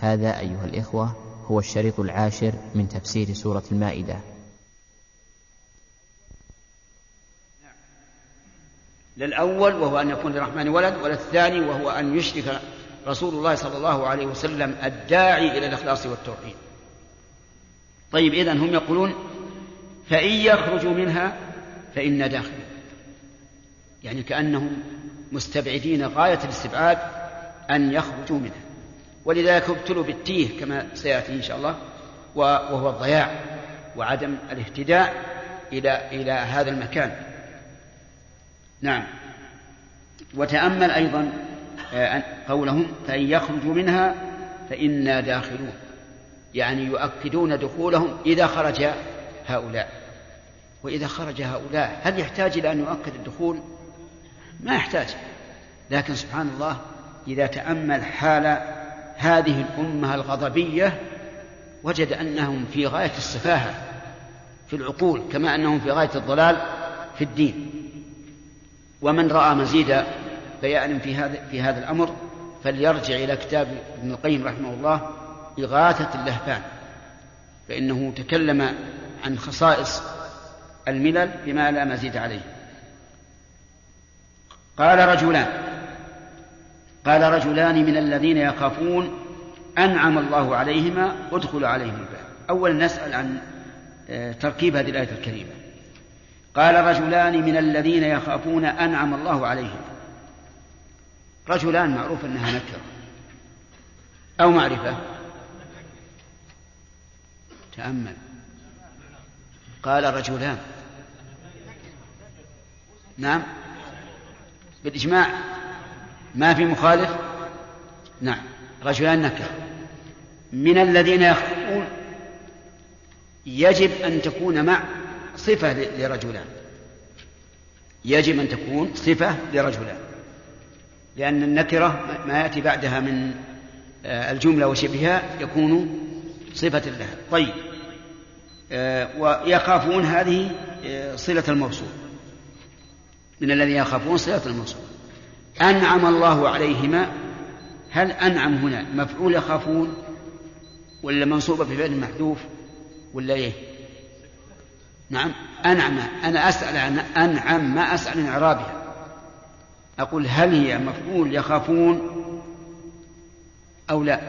هذا أيها الإخوة هو الشريط العاشر من تفسير سورة المائدة. للأول وهو أن يكون للرحمن ولد وللثاني وهو أن يشرك رسول الله صلى الله عليه وسلم الداعي إلى الإخلاص والتوحيد. طيب إذن هم يقولون فإن يخرجوا منها فإنا داخلون يعني كأنهم مستبعدين غاية الاستبعاد أن يخرجوا منها. ولذلك ابتلوا بالتيه كما سيأتي إن شاء الله وهو الضياع وعدم الاهتداء إلى إلى هذا المكان. نعم. وتأمل أيضا آه، قولهم فإن يخرجوا منها فإنا داخلون. يعني يؤكدون دخولهم إذا خرج هؤلاء. وإذا خرج هؤلاء هل يحتاج إلى أن يؤكد الدخول؟ ما يحتاج. لكن سبحان الله إذا تأمل حال هذه الأمة الغضبية وجد أنهم في غاية السفاهة في العقول كما أنهم في غاية الضلال في الدين. ومن رأى مزيد بيان في هذا في هذا الأمر فليرجع إلى كتاب ابن القيم رحمه الله إغاثة اللهفان فإنه تكلم عن خصائص الملل بما لا مزيد عليه. قال رجلان قال رجلان من الذين يخافون أنعم الله عليهما ادخلوا عليهم الباب. أولا نسأل عن آه، تركيب هذه الآية الكريمة. قال رجلان من الذين يخافون أنعم الله عليهم. رجلان معروف أنها نكرة. أو معرفة. تأمل. قال رجلان. نعم. بالإجماع. ما في مخالف؟ نعم. رجلان نكرة من الذين يخافون يجب أن تكون مع صفة لرجلان. يجب أن تكون صفة لرجلان. لأن النكرة ما يأتي بعدها من آه، الجملة وشبهها يكون صفة لها. طيب. آه، ويخافون هذه آه، صلة الموصول. من الذين يخافون صلة الموصول. أنعم الله عليهما هل أنعم هنا؟ مفعول يخافون ولا منصوبة بفعل محذوف ولا إيه؟ نعم أنعم. أنا أسأل عن أنعم ما أسأل عن إعرابها. أقول هل هي مفعول يخافون أو لا؟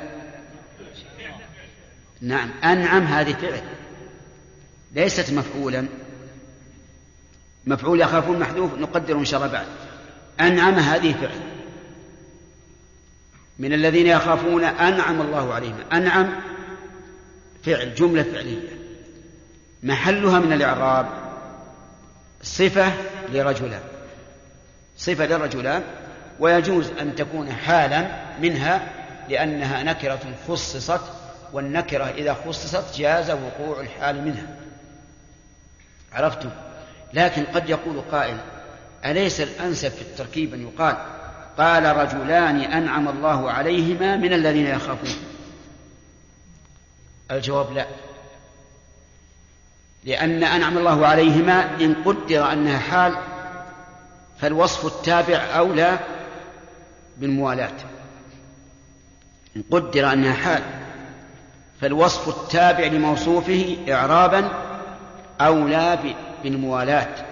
نعم أنعم هذه فعل. ليست مفعولا. مفعول يخافون محذوف نقدر إن شاء الله بعد. أنعم هذه فعل. من الذين يخافون أنعم الله عليهم. أنعم فعل جملة فعلية. محلها من الإعراب صفة لرجلان صفة للرجلان ويجوز أن تكون حالا منها لأنها نكرة خصصت والنكرة إذا خصصت جاز وقوع الحال منها. عرفتم؟ لكن قد يقول قائل أليس الأنسب في التركيب أن يقال قال رجلان أنعم الله عليهما من الذين يخافون. الجواب لا. لأن أنعم الله عليهما إن قدر أنها حال فالوصف التابع أولى بالموالاة. إن قدر أنها حال فالوصف التابع لموصوفه إعرابا أولى بالموالاة.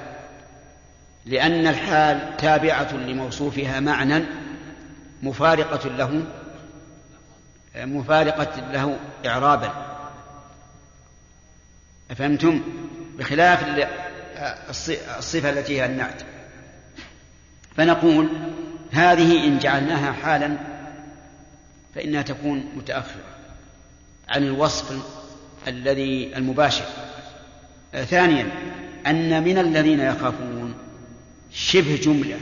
لأن الحال تابعة لموصوفها معنى مفارقة له مفارقة له إعرابا. أفهمتم؟ بخلاف الصفة التي هي النعت. فنقول هذه إن جعلناها حالا فإنها تكون متأخرة عن الوصف الذي المباشر. ثانيا أن من الذين يخافون شبه جملة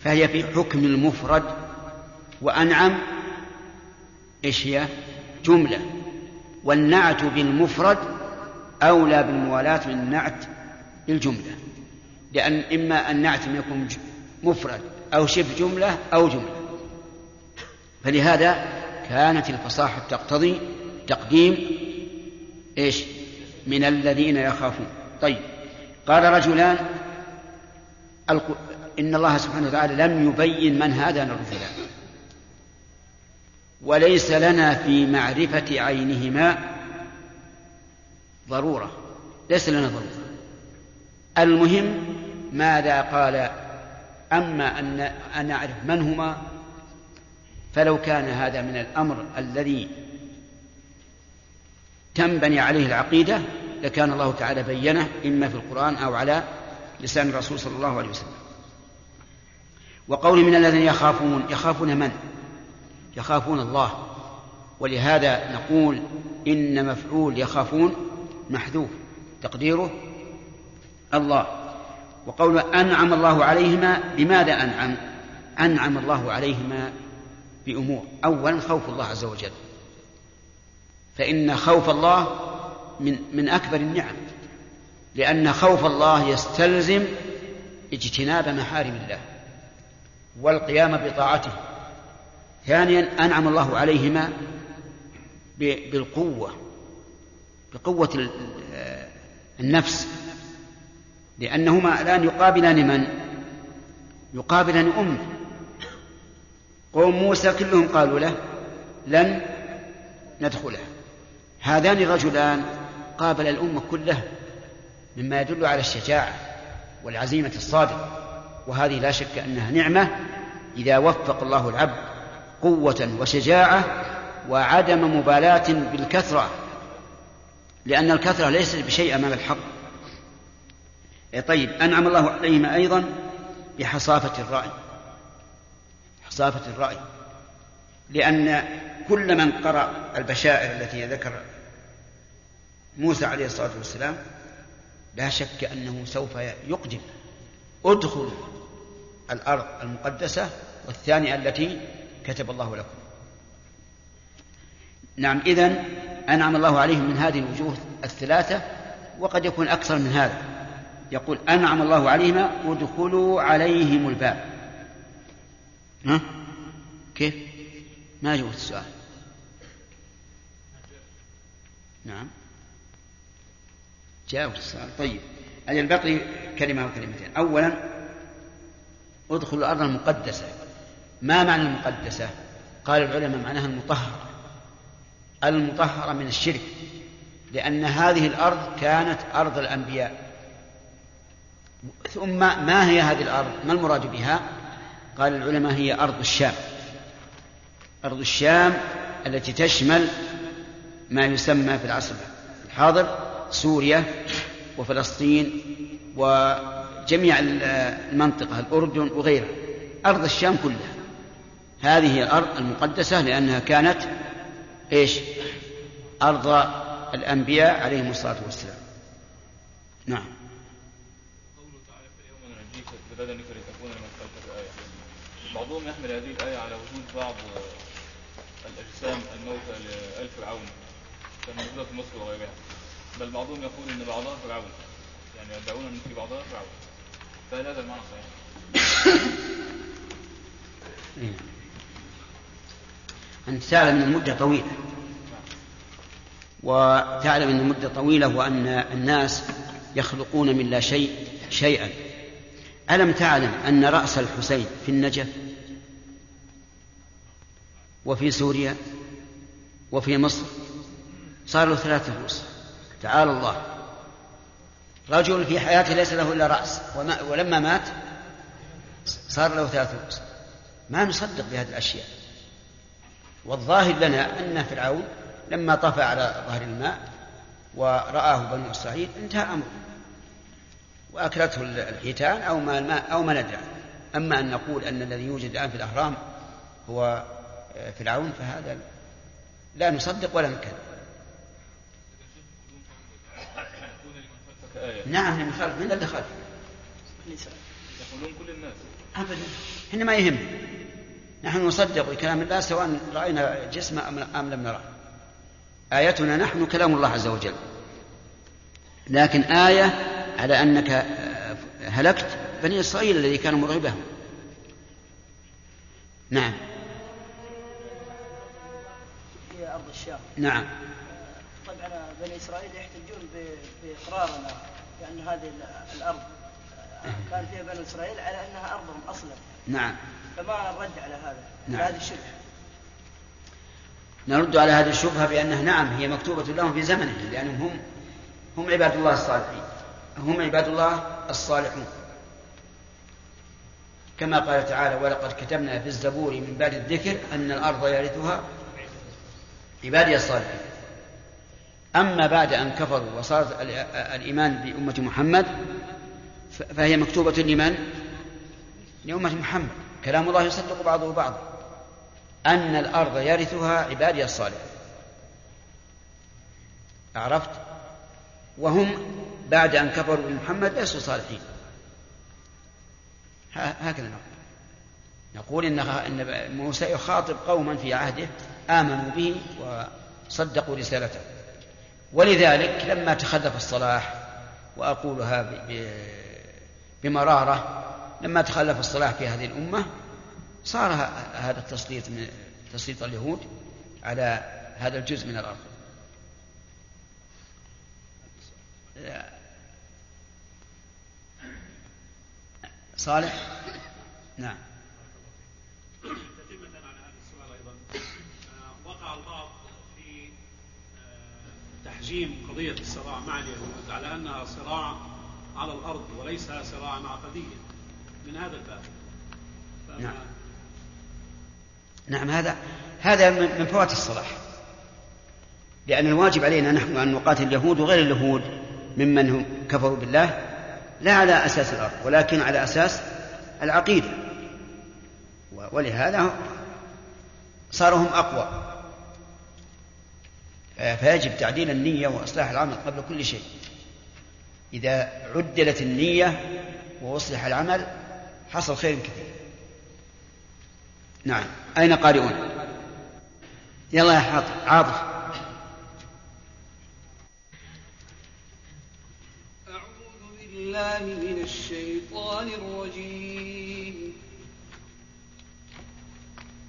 فهي في حكم المفرد وأنعم إيش هي؟ جملة. والنعت بالمفرد أولى بالموالاة من النعت بالجملة. لأن إما النعت أن يكون مفرد أو شبه جملة أو جملة. فلهذا كانت الفصاحة تقتضي تقديم إيش؟ من الذين يخافون. طيب قال رجلان إن الله سبحانه وتعالى لم يبين من هذان الرجلان وليس لنا في معرفة عينهما ضرورة. ليس لنا ضرورة. المهم ماذا قال أما أن أن نعرف من هما فلو كان هذا من الأمر الذي تنبني عليه العقيدة لكان الله تعالى بينه إما في القرآن أو على لسان الرسول صلى الله عليه وسلم. وقول من الذين يخافون يخافون من؟ يخافون الله. ولهذا نقول إن مفعول يخافون محذوف تقديره الله. وقول أنعم الله عليهما بماذا أنعم؟ أنعم الله عليهما بأمور. أولا خوف الله عز وجل. فإن خوف الله من من أكبر النعم. لأن خوف الله يستلزم اجتناب محارم الله والقيام بطاعته. ثانيا أنعم الله عليهما بالقوة بقوة النفس. لأنهما الآن يقابلان من؟ يقابلان أمه قوم موسى كلهم قالوا له لن ندخله. هذان الرجلان قابل الأمة كلها. مما يدل على الشجاعة والعزيمة الصادقة. وهذه لا شك أنها نعمة إذا وفق الله العبد قوة وشجاعة وعدم مبالاة بالكثرة لأن الكثرة ليست بشيء أمام الحق. طيب أنعم الله عليهما أيضا بحصافة الرأي. حصافة الرأي. لأن كل من قرأ البشائر التي ذكر موسى عليه الصلاة والسلام لا شك أنه سوف يقدم. ادخلوا الأرض المقدسة والثانية التي كتب الله لكم. نعم إذن أنعم الله عليهم من هذه الوجوه الثلاثة وقد يكون أكثر من هذا. يقول أنعم الله عليهما ادخلوا عليهم الباب. ها؟ كيف؟ ما جاوبت السؤال؟ نعم. جاوبت السؤال طيب أجل بقي كلمة وكلمتين أولا ادخلوا الأرض المقدسة. ما معنى المقدسة؟ قال العلماء معناها المطهرة. المطهرة من الشرك لأن هذه الأرض كانت أرض الأنبياء. ثم ما هي هذه الأرض؟ ما المراد بها؟ قال العلماء هي أرض الشام. أرض الشام التي تشمل ما يسمى في العصر الحاضر سوريا وفلسطين وجميع المنطقة الأردن وغيرها. أرض الشام كلها. هذه الأرض المقدسة لأنها كانت إيش؟ أرض الأنبياء عليهم الصلاة والسلام. نعم. بعضهم يحمل هذه الآية على وجود بعض الأجسام الموتى لآل فرعون كالموجودة في مصر وغيرها. بل بعضهم يقول أن بعضها فرعون يعني يدعون أن في بعضها فرعون فهل هذا المعنى صحيح؟ أنت تعلم أن المدة طويلة. وتعلم أن المدة طويلة وأن الناس يخلقون من لا شيء شيئا. ألم تعلم أن رأس الحسين في النجف؟ وفي سوريا؟ وفي مصر؟ صار له ثلاثة رؤوس. تعالى الله. رجل في حياته ليس له إلا رأس. وما ولما مات صار له ثلاثة رؤوس ما نصدق بهذه الأشياء. والظاهر لنا أن فرعون لما طفى على ظهر الماء ورآه بنو إسرائيل انتهى أمره وأكلته الحيتان أو ما الماء أو ما ندري. أما أن نقول أن الذي يوجد الآن في الأهرام هو فرعون فهذا لا نصدق ولا نكذب. نعم من خلف من اللي خلف يقولون كل الناس أبدا. إحنا ما يهم. نحن نصدق بكلام الله سواء رأينا جسمه أم لم نراه آيتنا نحن كلام الله عز وجل. لكن آية على أنك هلكت بني إسرائيل الذي كانوا مرعبهم نعم. هي أرض الشام. نعم. طبعا بني إسرائيل يحتجون بإقرارنا. بأن هذه الأرض كان فيها بني إسرائيل على أنها أرضهم أصلا. نعم. فما الرد على هذا نعم. على هذه الشبهة. نرد على هذه الشبهة بأنها نعم هي مكتوبة لهم في زمنهم لأنهم هم هم عباد الله الصالحين. هم عباد الله الصالحون. كما قال تعالى ولقد كتبنا في الزبور من بعد الذكر أن الأرض يرثها عبادي الصالحين. أما بعد أن كفروا وصار الإيمان بأمة محمد فهي مكتوبة لمن؟ لأمة محمد. كلام الله يصدق بعضه بعضا أن الأرض يرثها عبادي الصالحون. عرفت؟ وهم بعد أن كفروا بمحمد ليسوا صالحين. هكذا نقول. نقول إن موسى يخاطب قوما في عهده آمنوا به وصدقوا رسالته. ولذلك لما تخلف الصلاح وأقولها بمرارة لما تخلف الصلاح في هذه الأمة صار هذا التسليط من تسليط اليهود على هذا الجزء من الأرض. صالح؟ نعم تتمة على هذا السؤال أيضا آه، وقع البعض في آه، تحجيم قضية الصراع مع اليهود على أنها صراع على الأرض وليس صراعا عقديا من هذا الباب. نعم. نعم هذا هذا من فوات الصلاح لأن الواجب علينا نحن أن نقاتل اليهود وغير اليهود ممن هم كفروا بالله لا على أساس الأرض ولكن على أساس العقيدة. ولهذا صاروا هم أقوى. فيجب تعديل النية وإصلاح العمل قبل كل شيء. إذا عدلت النية وأصلح العمل حصل خير كثير. نعم. أين قارئون؟ يلا يا حاطب عاطف. أعوذ بالله من الشيطان الرجيم.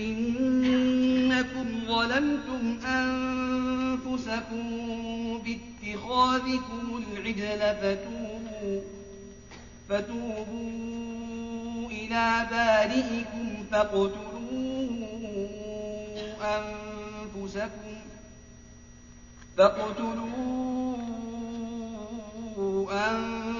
إنكم ظلمتم أنفسكم باتخاذكم العجل فتوبوا فتوبوا إلى بارئكم فاقتلوا أنفسكم فاقتلوا أنفسكم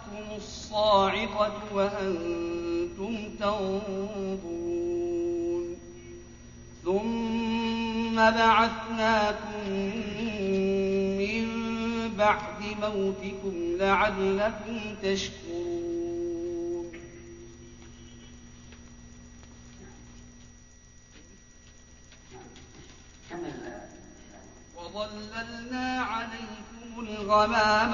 الصاعقة وأنتم تنظرون. ثم بعثناكم من بعد موتكم لعلكم تشكرون. وظللنا عليكم الغمام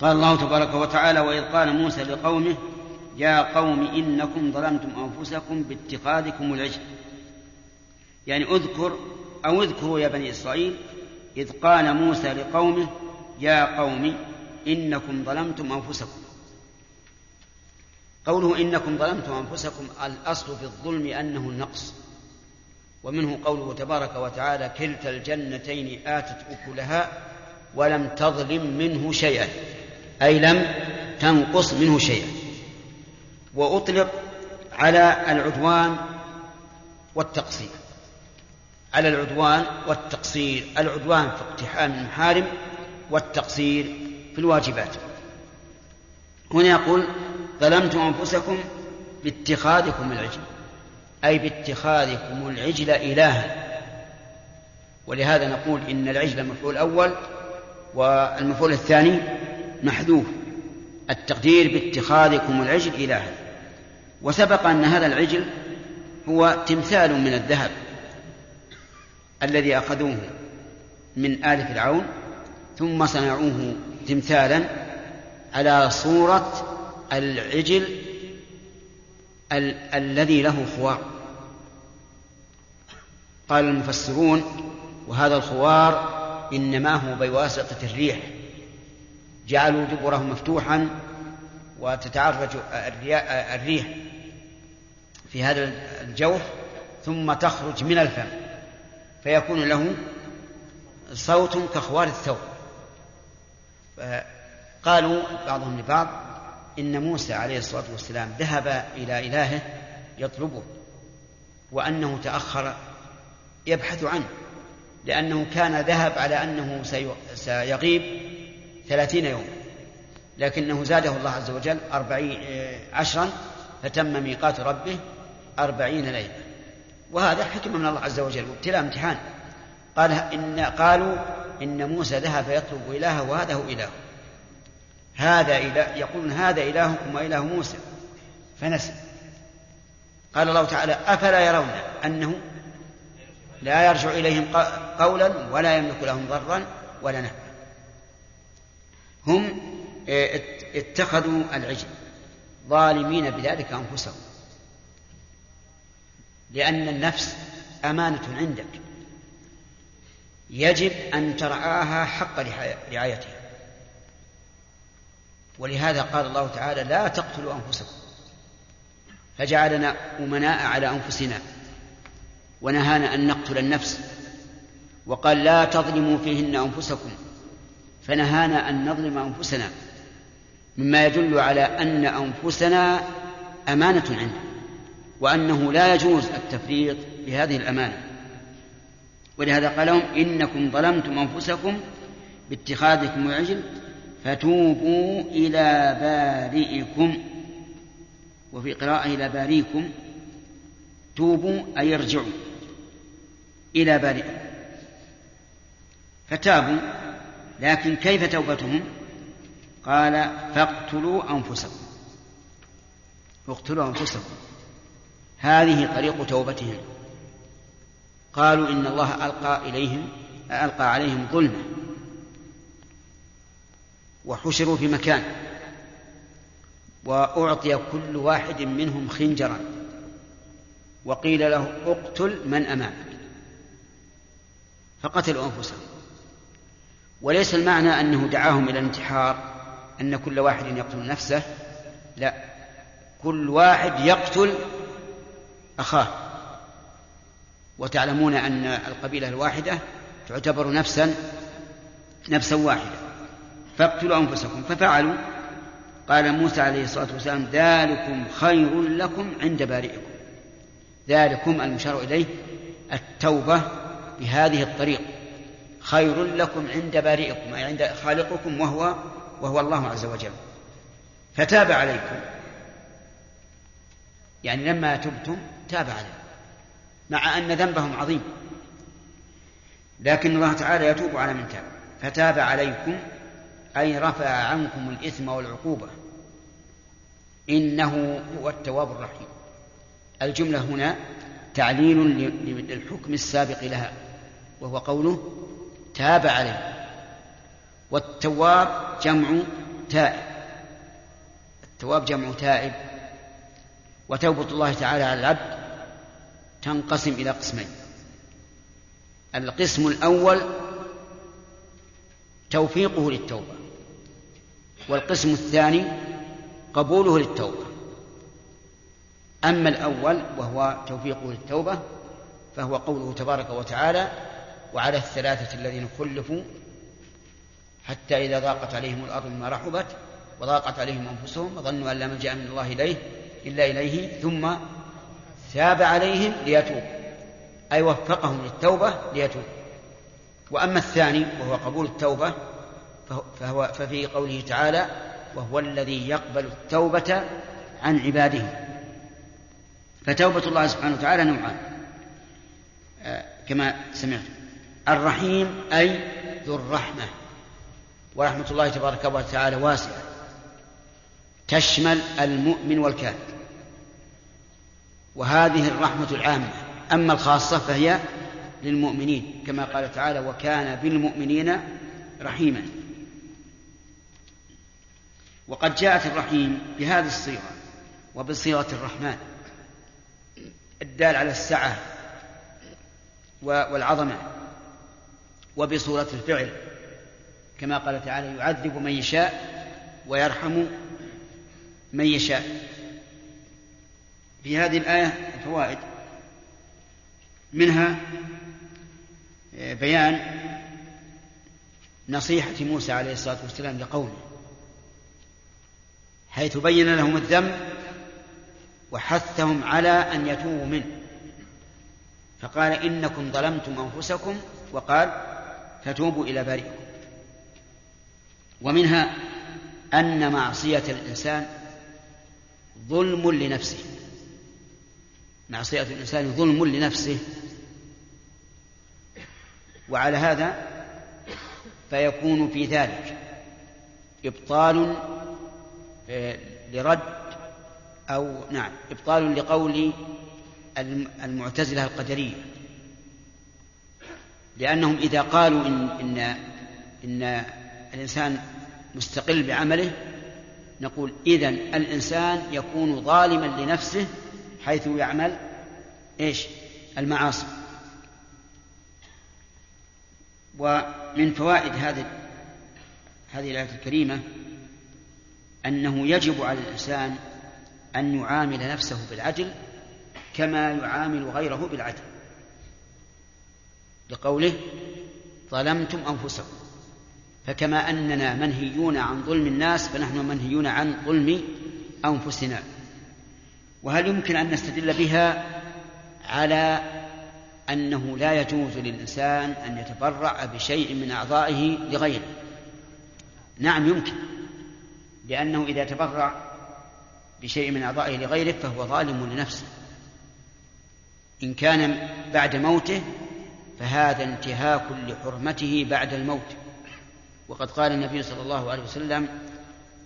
قال الله تبارك وتعالى وإذ قال موسى لقومه يا قوم إنكم ظلمتم أنفسكم باتخاذكم العجل. يعني اذكر أو اذكروا يا بني إسرائيل إذ قال موسى لقومه يا قوم إنكم ظلمتم أنفسكم. قوله إنكم ظلمتم أنفسكم الأصل في الظلم أنه النقص. ومنه قوله تبارك وتعالى كلتا الجنتين آتت أكلها ولم تظلم منه شيئا. أي لم تنقص منه شيئا. وأطلق على العدوان والتقصير. على العدوان والتقصير. العدوان في اقتحام المحارم والتقصير في الواجبات. هنا يقول ظلمتم أنفسكم باتخاذكم العجل. أي باتخاذكم العجل إلها. ولهذا نقول إن العجل المفعول الأول والمفعول الثاني محذوف. التقدير باتخاذكم العجل إلها. وسبق أن هذا العجل هو تمثال من الذهب الذي أخذوه من آل فرعون ثم صنعوه تمثالا على صورة العجل ال- الذي له خوار. قال المفسرون وهذا الخوار إنما هو بواسطة الريح. جعلوا دبره مفتوحا وتتعرج الريح في هذا الجوف ثم تخرج من الفم فيكون له صوت كخوار الثور قالوا بعضهم لبعض إن موسى عليه الصلاة والسلام ذهب إلى إلهه يطلبه وأنه تأخر يبحث عنه لأنه كان ذهب على أنه سيغيب ثلاثين يوما لكنه زاده الله عز وجل أربعين عشرا فتم ميقات ربه أربعين ليلة. وهذا حكمة من الله عز وجل وابتلاء امتحان. قال إن قالوا إن موسى ذهب يطلب إلهه وهذا هو إله. هذا إله يقولون هذا إلهكم وإله موسى. فنسي. قال الله تعالى أفلا يرون أنه لا يرجع إليهم قولا ولا يملك لهم ضرا ولا نفعا. هم اتخذوا العجل ظالمين بذلك أنفسهم. لأن النفس أمانة عندك. يجب أن ترعاها حق رعايتها. ولهذا قال الله تعالى لا تقتلوا أنفسكم. فجعلنا أمناء على أنفسنا. ونهانا أن نقتل النفس. وقال لا تظلموا فيهن أنفسكم. فنهانا أن نظلم أنفسنا مما يدل على أن أنفسنا أمانة عنده وأنه لا يجوز التفريط بهذه الأمانة. ولهذا قال لهم إنكم ظلمتم أنفسكم باتخاذكم العجل فتوبوا إلى بارئكم. وفي قراءة إلى باريكم توبوا أي ارجعوا إلى بارئكم. فتابوا لكن كيف توبتهم؟ قال فاقتلوا أنفسكم. اقتلوا أنفسكم. هذه طريق توبتهم. قالوا إن الله ألقى إليهم ألقى عليهم ظلمة. وحشروا في مكان. وأعطي كل واحد منهم خنجرا. وقيل له اقتل من أمامك. فقتلوا أنفسهم. وليس المعنى أنه دعاهم إلى الانتحار أن كل واحد يقتل نفسه لا. كل واحد يقتل أخاه. وتعلمون أن القبيلة الواحدة تعتبر نفسا نفسا واحدة. فاقتلوا أنفسكم. ففعلوا. قال موسى عليه الصلاة والسلام ذلكم خير لكم عند بارئكم. ذلكم المشار إليه التوبة بهذه الطريق. خير لكم عند بارئكم أي عند خالقكم وهو وهو الله عز وجل. فتاب عليكم. يعني لما تبتم تاب عليكم مع أن ذنبهم عظيم. لكن الله تعالى يتوب على من تاب. فتاب عليكم أي رفع عنكم الإثم والعقوبة. إنه هو التواب الرحيم. الجملة هنا تعليل للحكم السابق لها وهو قوله تاب عليه. والتواب جمع تائب. التواب جمع تائب. وتوبة الله تعالى على العبد تنقسم إلى قسمين. القسم الأول توفيقه للتوبة. والقسم الثاني قبوله للتوبة. أما الأول وهو توفيقه للتوبة فهو قوله تبارك وتعالى وعلى الثلاثة الذين خلفوا حتى إذا ضاقت عليهم الأرض بما رحبت وضاقت عليهم أنفسهم وظنوا أن لا ملجأ من الله إليه إلا إليه ثم ثاب عليهم ليتوبوا أي وفقهم للتوبة ليتوبوا وأما الثاني وهو قبول التوبة فهو ففي قوله تعالى وهو الذي يقبل التوبة عن عباده. فتوبة الله سبحانه وتعالى نوعان. آه، كما سمعت الرحيم أي ذو الرحمة. ورحمة الله تبارك وتعالى واسعة. تشمل المؤمن والكافر. وهذه الرحمة العامة. أما الخاصة فهي للمؤمنين. كما قال تعالى وكان بالمؤمنين رحيما. وقد جاءت الرحيم بهذه الصيغة وبصيغة الرحمن. الدال على السعة والعظمة. وبصورة الفعل. كما قال تعالى يعذب من يشاء ويرحم من يشاء. في هذه الآية فوائد. منها بيان نصيحة موسى عليه الصلاة والسلام لقومه. حيث بين لهم الذنب وحثهم على أن يتوبوا منه. فقال إنكم ظلمتم أنفسكم. وقال فتوبوا إلى بارئكم. ومنها أن معصية الإنسان ظلم لنفسه. معصية الإنسان ظلم لنفسه. وعلى هذا فيكون في ذلك إبطال آه، لرد أو نعم إبطال لقول المعتزلة القدرية. لأنهم إذا قالوا إن إن إن الإنسان مستقل بعمله نقول إذن الإنسان يكون ظالما لنفسه حيث يعمل إيش؟ المعاصي. ومن فوائد هذه هذه الآية الكريمة أنه يجب على الإنسان أن يعامل نفسه بالعدل كما يعامل غيره بالعدل. لقوله ظلمتم أنفسكم. فكما أننا منهيون عن ظلم الناس فنحن منهيون عن ظلم أنفسنا. وهل يمكن أن نستدل بها على أنه لا يجوز للإنسان أن يتبرع بشيء من أعضائه لغيره؟ نعم يمكن. لأنه إذا تبرع بشيء من أعضائه لغيره فهو ظالم لنفسه. إن كان بعد موته فهذا انتهاك لحرمته بعد الموت. وقد قال النبي صلى الله عليه وسلم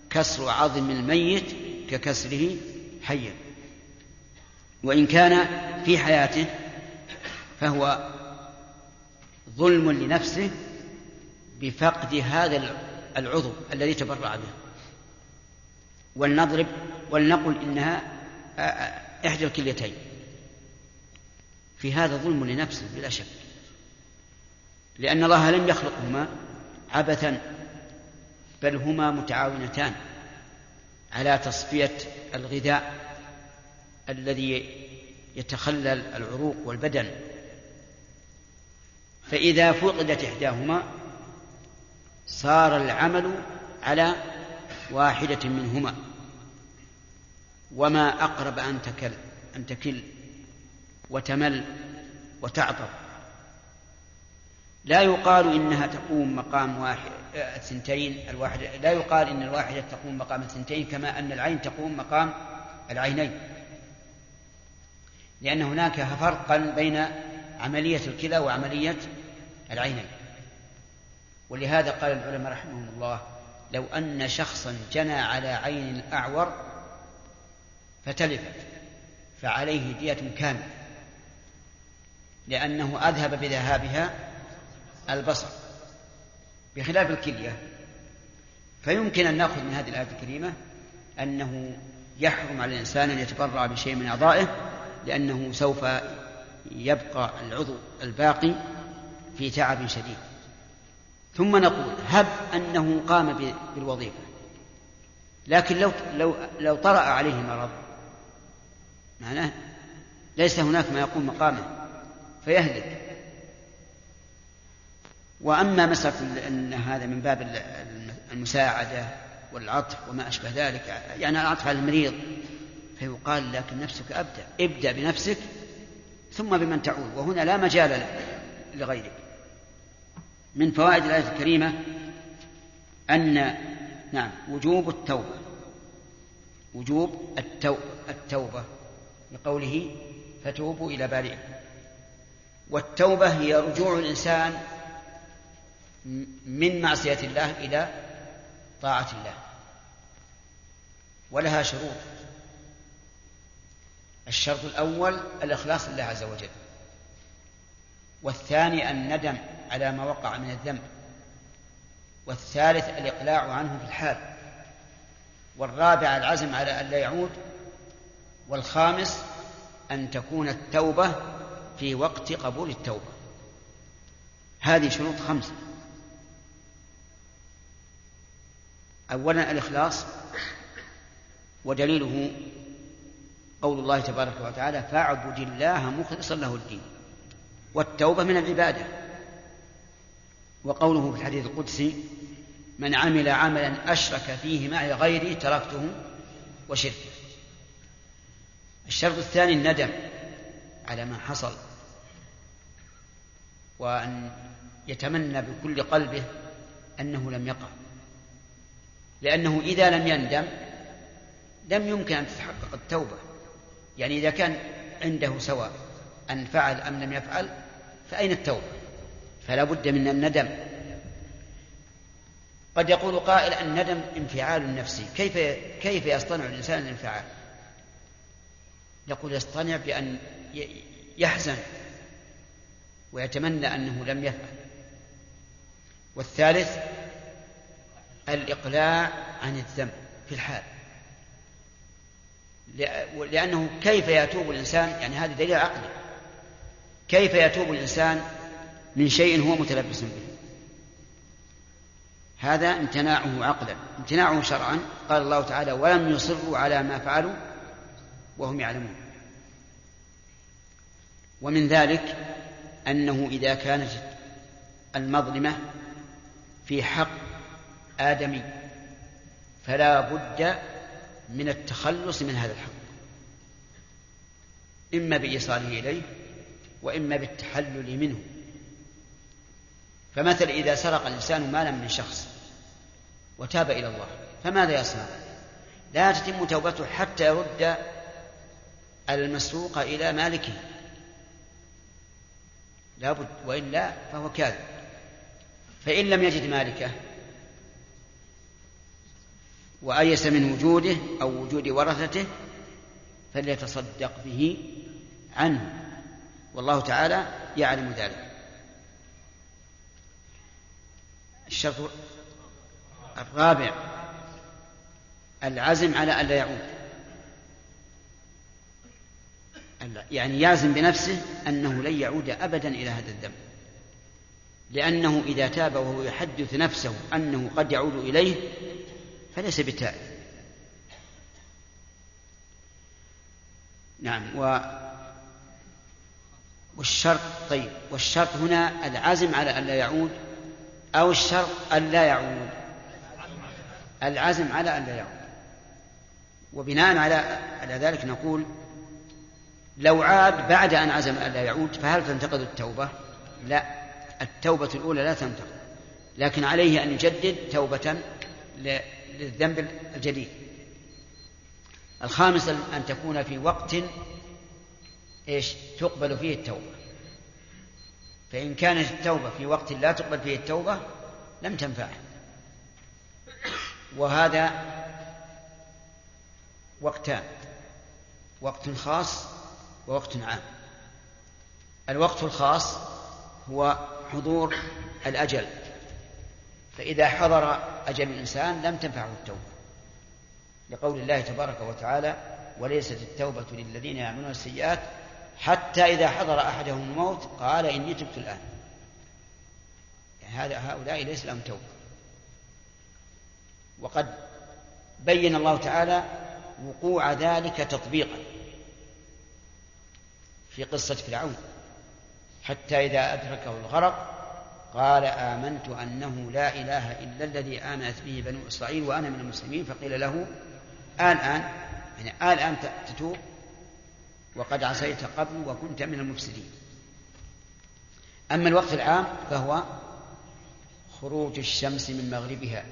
كسر عظم الميت ككسره حيا. وإن كان في حياته فهو ظلم لنفسه بفقد هذا العضو الذي تبرع به. ولنضرب ولنقل إنها إحدى الكليتين. في هذا ظلم لنفسه بلا شك. لأن الله لم يخلقهما عبثا بل هما متعاونتان على تصفية الغذاء الذي يتخلل العروق والبدن. فإذا فقدت إحداهما صار العمل على واحدة منهما. وما أقرب أن تكل أن تكل وتمل وتعطب لا يقال إنها تقوم مقام واحد الثنتين الواحدة لا يقال إن الواحدة تقوم مقام الثنتين كما أن العين تقوم مقام العينين. لأن هناك فرقا بين عملية الكلى وعملية العينين. ولهذا قال العلماء رحمهم الله لو أن شخصا جنى على عين أعور فتلفت فعليه دية كاملة لأنه أذهب بذهابها البصر بخلاف الكلية فيمكن أن نأخذ من هذه الآية الكريمة أنه يحرم على الإنسان أن يتبرع بشيء من أعضائه لأنه سوف يبقى العضو الباقي في تعب شديد. ثم نقول هب أنه قام بالوظيفة لكن لو لو لو طرأ عليه مرض معناه ليس هناك ما يقوم مقامه فيهلك. وأما مسألة أن هذا من باب المساعدة والعطف وما أشبه ذلك يعني العطف على المريض فيقال لكن نفسك أبدأ ابدأ بنفسك ثم بمن تعود وهنا لا مجال لغيرك. من فوائد الآية الكريمة أن نعم وجوب التوبة وجوب التوبة لقوله فتوبوا إلى بارئكم. والتوبة هي رجوع الإنسان من معصية الله إلى طاعة الله. ولها شروط. الشرط الأول الإخلاص لله عز وجل. والثاني الندم على ما وقع من الذنب. والثالث الإقلاع عنه في الحال. والرابع العزم على أن لا يعود. والخامس أن تكون التوبة في وقت قبول التوبة. هذه شروط خمسة. أولا الإخلاص ودليله قول الله تبارك وتعالى فاعبد الله مخلصا له الدين والتوبة من العبادة. وقوله في الحديث القدسي من عمل عملا أشرك فيه معي غيري تركته وشركه. الشرط الثاني الندم على ما حصل وأن يتمنى بكل قلبه أنه لم يقع. لأنه إذا لم يندم لم يمكن أن تتحقق التوبة. يعني إذا كان عنده سواء أن فعل أم لم يفعل فأين التوبة؟ فلا بد من الندم. قد يقول قائل الندم انفعال نفسي كيف كيف يصطنع الإنسان الانفعال؟ يقول يصطنع بأن يحزن ويتمنى أنه لم يفعل. والثالث الإقلاع عن الذنب في الحال. لأنه كيف يتوب الإنسان يعني هذا دليل عقلي كيف يتوب الإنسان من شيء هو متلبس به؟ هذا امتناعه عقلا. امتناعه شرعا. قال الله تعالى ولم يصروا على ما فعلوا وهم يعلمون. ومن ذلك أنه إذا كانت المظلمة في حق آدمي فلا بد من التخلص من هذا الحق. إما بإيصاله إليه وإما بالتحلل منه. فمثل إذا سرق الإنسان مالا من شخص وتاب إلى الله فماذا يصنع؟ لا تتم توبته حتى يرد المسروق إلى مالكه. لابد وإلا فهو كاذب. فإن لم يجد مالكه وأيس من وجوده أو وجود ورثته فليتصدق به عنه. والله تعالى يعلم ذلك. الشرط الرابع العزم على ألا يعود. يعني يعزم بنفسه أنه لن يعود أبدا إلى هذا الذنب لأنه إذا تاب وهو يحدث نفسه أنه قد يعود إليه فليس بتائب. نعم و والشرط طيب والشرط هنا العزم على أن لا يعود أو الشرط أن لا يعود؟ العزم على أن لا يعود. وبناء على على ذلك نقول لو عاد بعد أن عزم أن لا يعود فهل تنتقد التوبة؟ لا التوبة الأولى لا تنتقد لكن عليه أن يجدد توبة للذنب الجديد. الخامس أن تكون في وقت إيش؟ تقبل فيه التوبة. فإن كانت التوبة في وقت لا تقبل فيه التوبة لم تنفعه. وهذا وقتان. وقت خاص ووقت عام. الوقت الخاص هو حضور الأجل. فإذا حضر أجل الإنسان لم تنفعه التوبة. لقول الله تبارك وتعالى وليست التوبة للذين يعملون السيئات حتى إذا حضر أحدهم الموت قال إني تبت الآن. يعني هذا هؤلاء ليس لهم توبة. وقد بين الله تعالى وقوع ذلك تطبيقا في قصة فرعون. حتى إذا أدركه الغرق قال آمنت أنه لا إله إلا الذي آمنت به بنو إسرائيل وأنا من المسلمين فقيل له الآن يعني الآن تتوب. وقد عصيت قبل وكنت من المفسدين. أما الوقت العام فهو خروج الشمس من مغربها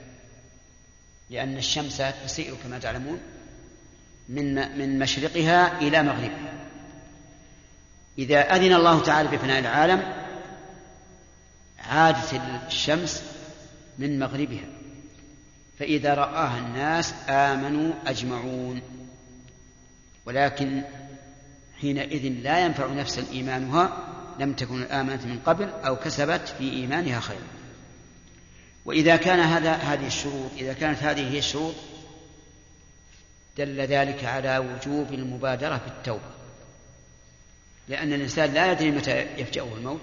لأن الشمس تسير كما تعلمون من من مشرقها إلى مغربها. إذا أذن الله تعالى بفناء العالم عادت الشمس من مغربها. فإذا رآها الناس آمنوا أجمعون. ولكن حينئذ لا ينفع نفسا إيمانها لم تكن آمنت من قبل أو كسبت في إيمانها خيرا وإذا كان هذا هذه الشروط إذا كانت هذه هي الشروط دل ذلك على وجوب المبادرة بالتوبة. لأن الإنسان لا يدري متى يفجأه الموت.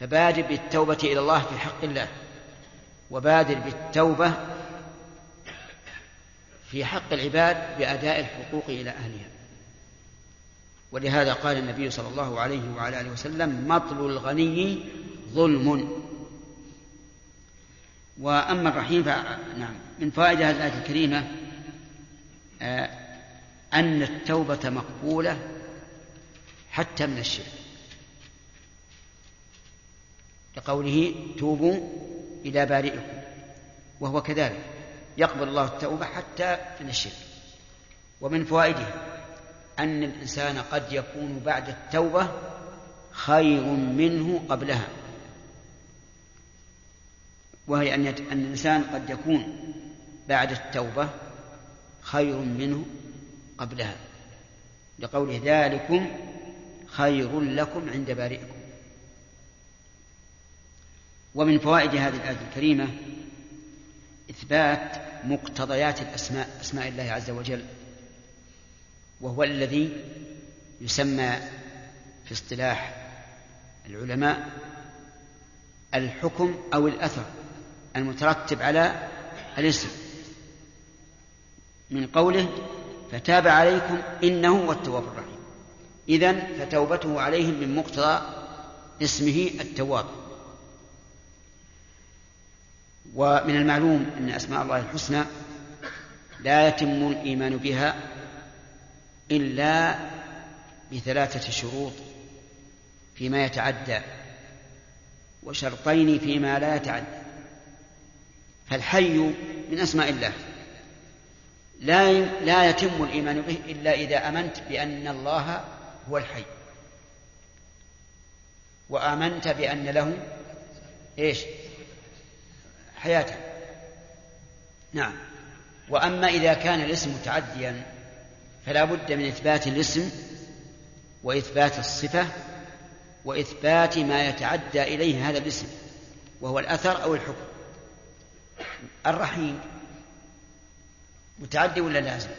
فبادر بالتوبة إلى الله في حق الله. وبادر بالتوبة في حق العباد بأداء الحقوق إلى أهلها. ولهذا قال النبي صلى الله عليه وعلى آله وسلم مطل الغني ظلم. وأما الرحيم فنعم من فوائد هذه الآية الكريمة آه، أن التوبة مقبولة حتى من الشرك. لقوله توبوا إلى بارئكم وهو كذلك يقبل الله التوبة حتى من الشرك. ومن فوائده أن الإنسان قد يكون بعد التوبة خير منه قبلها. وهي أن الإنسان قد يكون بعد التوبة خير منه قبلها. لقوله ذلكم خير لكم عند بارئكم. ومن فوائد هذه الآية الكريمة إثبات مقتضيات الأسماء أسماء الله عز وجل وهو الذي يسمى في اصطلاح العلماء الحكم أو الأثر المترتب على الاسم. من قوله فتاب عليكم إنه هو التواب الرحيم. إذن فتوبته عليهم من مقتضى اسمه التواب. ومن المعلوم أن أسماء الله الحسنى لا يتم الإيمان بها إلا بثلاثة شروط فيما يتعدى وشرطين فيما لا يتعدى. فالحي من أسماء الله. لا لا يتم الإيمان به إلا إذا آمنت بأن الله هو الحي. وآمنت بأن له إيش؟ حياته. نعم. وأما إذا كان الاسم متعديا فلا بد من إثبات الاسم وإثبات الصفة وإثبات ما يتعدى إليه هذا الاسم وهو الأثر أو الحكم. الرحيم. متعدي ولا لازم؟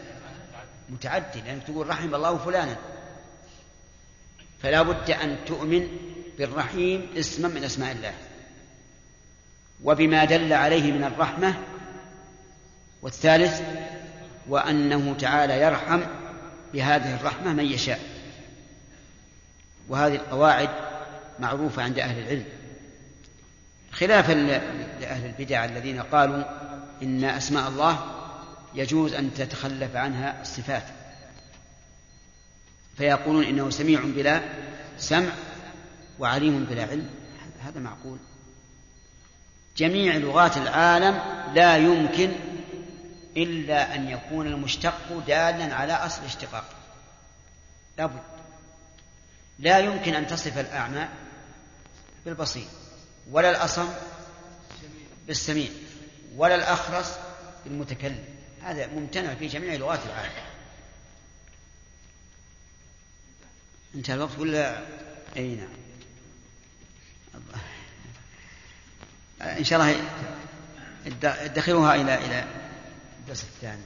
متعدي لأنك تقول رحم الله فلانا. فلا بد أن تؤمن بالرحيم اسما من أسماء الله. وبما دل عليه من الرحمة والثالث وأنه تعالى يرحم بهذه الرحمة من يشاء. وهذه القواعد معروفة عند أهل العلم. خلافا لأهل البدع الذين قالوا إن أسماء الله يجوز أن تتخلف عنها الصفات. فيقولون إنه سميع بلا سمع وعليم بلا علم. هذا معقول. جميع لغات العالم لا يمكن إلا أن يكون المشتق دالا على أصل الاشتقاق. لابد. لا يمكن أن تصف الأعمى بالبصير ولا الأصم بالسميع ولا الأخرس بالمتكلم. هذا ممتنع في جميع لغات العالم. انتهى الوقت ولا؟ أي نعم. إن شاء الله ادخروها إلى إلى الدرس الثاني.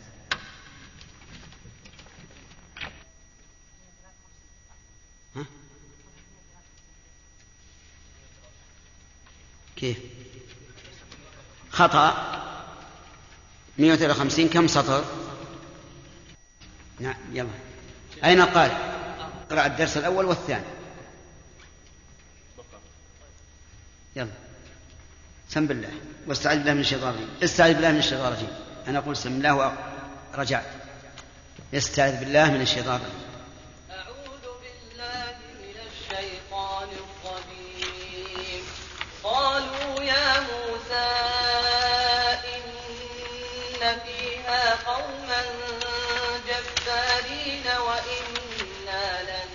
ها؟ كيف؟ خطأ. 153 كم سطر؟ نعم يلا. أين قال؟ اقرأ الدرس الأول والثاني. يلا. سم بالله واستعذ بالله من الشيطان الرجيم. استعذ بالله من الشيطان الرجيم. أنا أقول سم الله ورجعت استعذ بالله من الشيطان الرجيم. أعوذ بالله من الشيطان الرجيم. قالوا يا موسى إن فيها قوما جبارين وإنا لن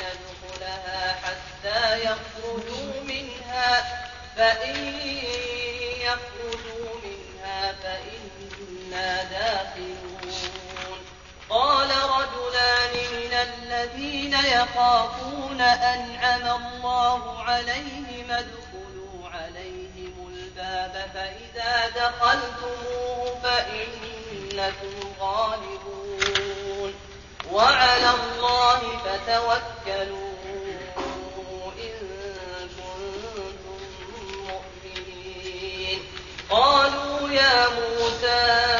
ندخلها حتى يخرجوا منها فإن الذين يخافون أنعم الله عليهم ادخلوا عليهم الباب فإذا دخلتموه فإنكم غالبون. وعلى الله فتوكلوا إن كنتم مؤمنين. قالوا يا موسى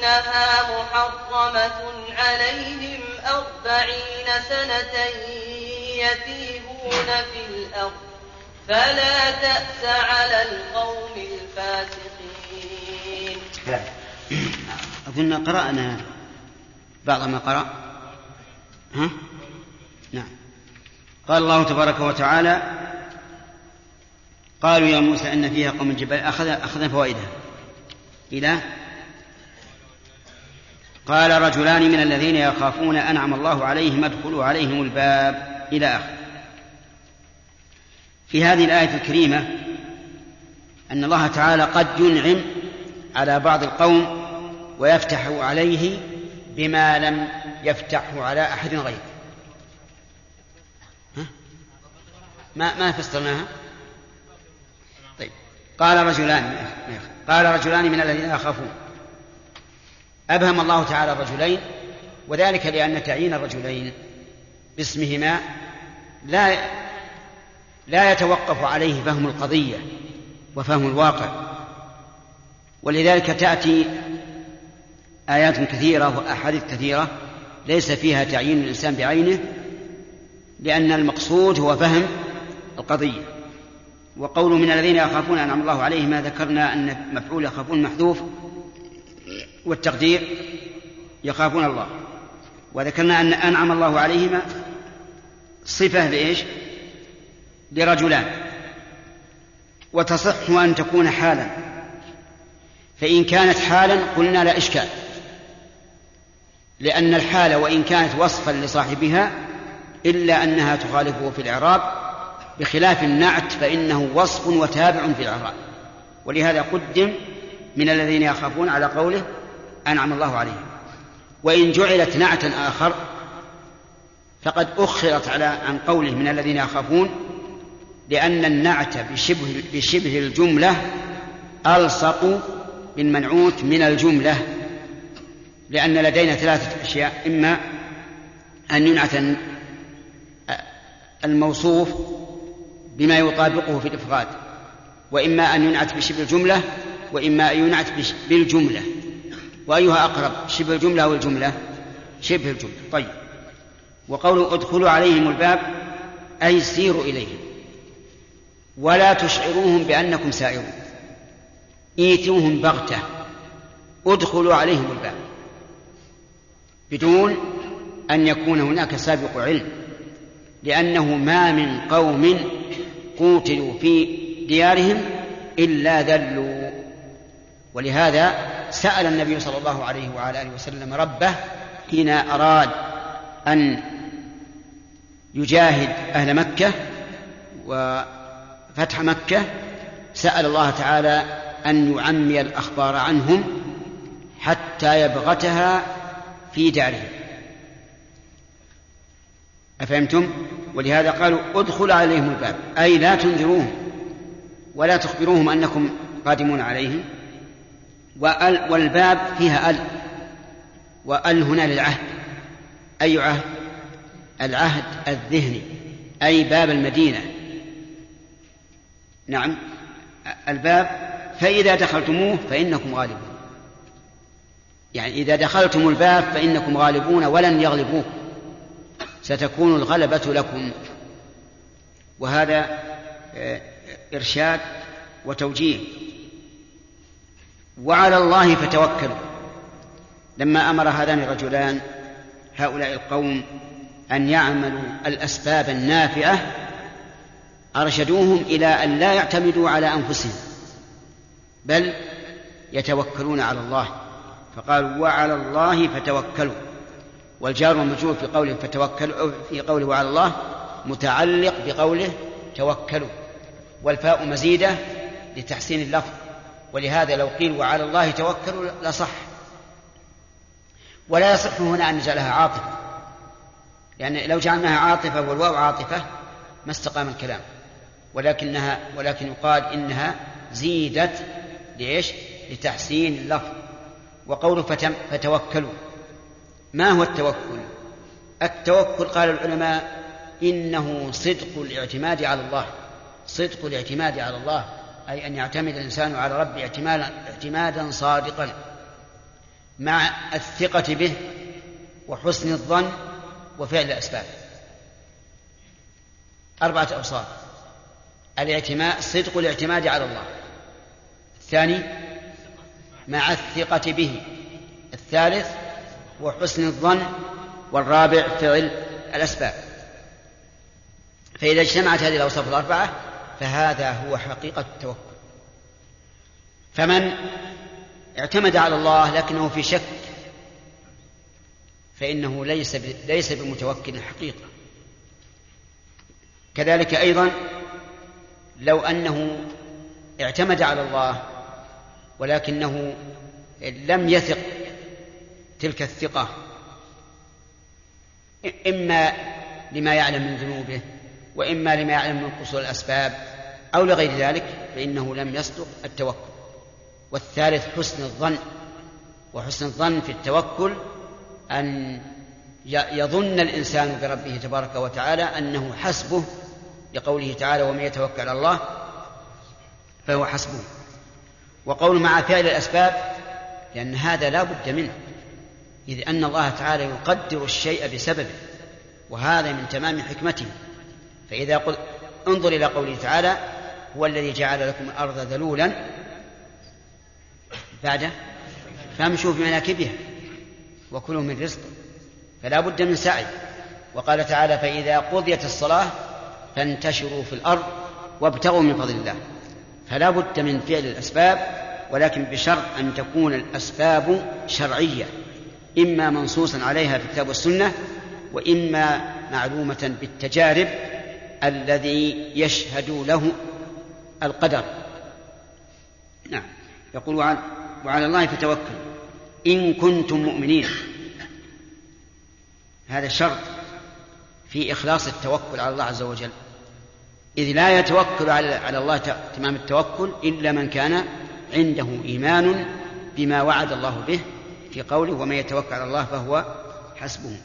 فإنها محرمة عليهم أربعين سنة يتيهون في الأرض. فلا تأس على القوم الفاسقين. أظن قرأنا بعض ما قرأ. ها؟ نعم. قال الله تبارك وتعالى قالوا يا موسى إن فيها قوم جبال أخذ أخذنا فوائدها. إلى قال رجلان من الذين يخافون أنعم الله عليهم ادخلوا عليهم الباب إلى آخر في هذه الآية الكريمة أن الله تعالى قد ينعم على بعض القوم ويفتح عليه بما لم يفتحه على أحد غيره؟ ما ما فسرناها؟ طيب. قال رجلان قال رجلان من الذين يخافون. أبهم الله تعالى الرجلين وذلك لأن تعيين الرجلين باسمهما لا لا يتوقف عليه فهم القضية وفهم الواقع. ولذلك تأتي آيات كثيرة وأحاديث كثيرة ليس فيها تعيين الإنسان بعينه لأن المقصود هو فهم القضية. وقول من الذين يخافون أنعم الله عليهم ما ذكرنا أن مفعول يخافون محذوف والتقدير يخافون الله. وذكرنا أن أنعم الله عليهما صفة لإيش؟ لرجلان وتصح أن تكون حالا. فإن كانت حالا قلنا لا إشكال. لأن الحال وإن كانت وصفا لصاحبها إلا أنها تخالفه في الإعراب بخلاف النعت فإنه وصف وتابع في الإعراب. ولهذا قدم من الذين يخافون على قوله أنعم الله عليهم وإن جعلت نعتا آخر فقد أخرت على عن قوله من الذين يخافون لأن النعت بشبه, بشبه الجملة ألصق بالمنعوت من الجملة لأن لدينا ثلاثة أشياء إما أن ينعت الموصوف بما يطابقه في الإفراد وإما أن ينعت بشبه الجملة وإما أن ينعت بالجملة. وأيها أقرب شبه الجملة أو الجملة؟ شبه الجملة. طيب. وقول ادخلوا عليهم الباب أي سيروا إليهم ولا تشعروهم بأنكم سائرون. إيتوهم بغتة. ادخلوا عليهم الباب. بدون أن يكون هناك سابق علم. لأنه ما من قوم قوتلوا في ديارهم إلا ذلوا. ولهذا سأل النبي صلى الله عليه وعلى آله وسلم ربه حين أراد أن يجاهد أهل مكة وفتح مكة سأل الله تعالى أن يعمي الأخبار عنهم حتى يبغتها في دارهم أفهمتم؟ ولهذا قالوا ادخل عليهم الباب أي لا تنذروهم ولا تخبروهم أنكم قادمون عليهم وأل والباب فيها أل وأل هنا للعهد. أي عهد؟ العهد الذهني أي باب المدينة. نعم الباب فإذا دخلتموه فإنكم غالبون. يعني إذا دخلتم الباب فإنكم غالبون ولن يغلبوكم ستكون الغلبة لكم. وهذا آه، إرشاد وتوجيه. وعلى الله فتوكلوا لما أمر هذان الرجلان هؤلاء القوم أن يعملوا الأسباب النافعة أرشدوهم إلى أن لا يعتمدوا على أنفسهم بل يتوكلون على الله. فقالوا وعلى الله فتوكلوا. والجار والمجرور في قوله فتوكلوا في قوله وعلى الله متعلق بقوله توكلوا. والفاء مزيدة لتحسين اللفظ. ولهذا لو قيل وعلى الله توكلوا لصح. ولا يصح هنا أن نجعلها عاطفة. لأن لو جعلناها عاطفة والواو عاطفة ما استقام الكلام. ولكنها ولكن يقال إنها زيدت لإيش؟ لتحسين اللفظ. وقوله فتم فتوكلوا. ما هو التوكل؟ التوكل قال العلماء إنه صدق الاعتماد على الله. صدق الاعتماد على الله. أي أن يعتمد الإنسان على ربه اعتمادا اعتمادا صادقا مع الثقة به وحسن الظن وفعل الأسباب. أربعة أوصاف. الاعتماد صدق الاعتماد على الله. الثاني مع الثقة به. الثالث وحسن الظن. والرابع فعل الأسباب. فإذا اجتمعت هذه الأوصاف الأربعة فهذا هو حقيقة التوكل. فمن اعتمد على الله لكنه في شك فإنه ليس ليس بمتوكل حقيقة. كذلك أيضا لو أنه اعتمد على الله ولكنه لم يثق تلك الثقة إما لما يعلم من ذنوبه وإما لما يعلم من قصور الأسباب أو لغير ذلك فإنه لم يصدق التوكل. والثالث حسن الظن وحسن الظن في التوكل أن يظن الإنسان بربه تبارك وتعالى أنه حسبه لقوله تعالى ومن يتوكل على الله فهو حسبه. وقول مع فعل الأسباب لأن هذا لا بد منه إذ أن الله تعالى يقدر الشيء بسببه وهذا من تمام حكمته. فإذا قل انظر إلى قوله تعالى هو الذي جعل لكم الأرض ذلولا بعده فامشوا في مناكبها وكلوا من رزقه فلا بد من سعي. وقال تعالى فإذا قضيت الصلاة فانتشروا في الأرض وابتغوا من فضل الله. فلا بد من فعل الأسباب ولكن بشرط أن تكون الأسباب شرعية إما منصوصا عليها في الكتاب والسنة وإما معلومة بالتجارب الذي يشهد له القدر. نعم. يقول وعلى, وعلى الله فتوكل. إن كنتم مؤمنين. هذا شرط في إخلاص التوكل على الله عز وجل. إذ لا يتوكل على الله تمام التوكل إلا من كان عنده إيمان بما وعد الله به في قوله ومن يتوكل على الله فهو حسبه.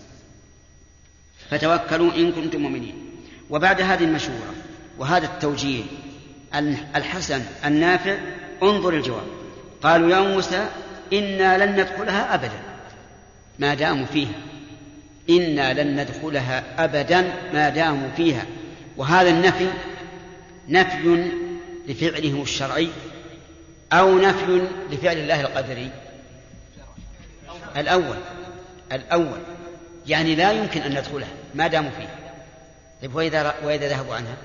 فتوكلوا إن كنتم مؤمنين. وبعد هذه المشورة وهذا التوجيه الحسن النافع انظر الجواب. قالوا يا موسى إنا لن ندخلها أبدا. ما داموا فيها. إنا لن ندخلها أبدا ما داموا فيها. وهذا النفي نفي لفعلهم الشرعي أو نفي لفعل الله القدري. الأول الأول. يعني لا يمكن أن ندخلها ما داموا فيها. طيب وإذا وإذا ذهبوا عنها؟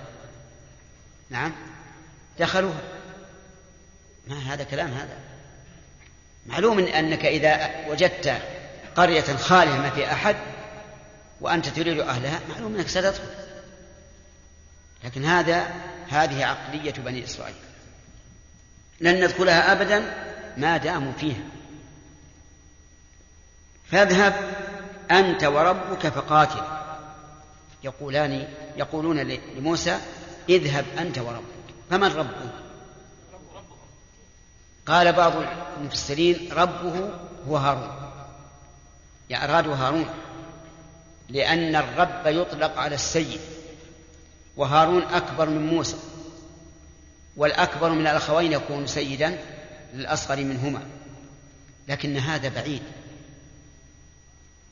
نعم. دخلوها. ما هذا كلام هذا. معلوم أنك إذا وجدت قرية خالية ما في أحد وأنت تريد أهلها معلوم أنك ستدخل. لكن هذا هذه عقلية بني إسرائيل. لن ندخلها أبدا ما داموا فيها. فاذهب أنت وربك فقاتل. يقولان يقولون لموسى اذهب أنت وربك. فمن ربه؟ قال بعض المفسرين ربه هو هارون. يعني أرادوا هارون. لأن الرب يطلق على السيد. وهارون أكبر من موسى. والأكبر من الأخوين يكون سيدا للأصغر منهما. لكن هذا بعيد.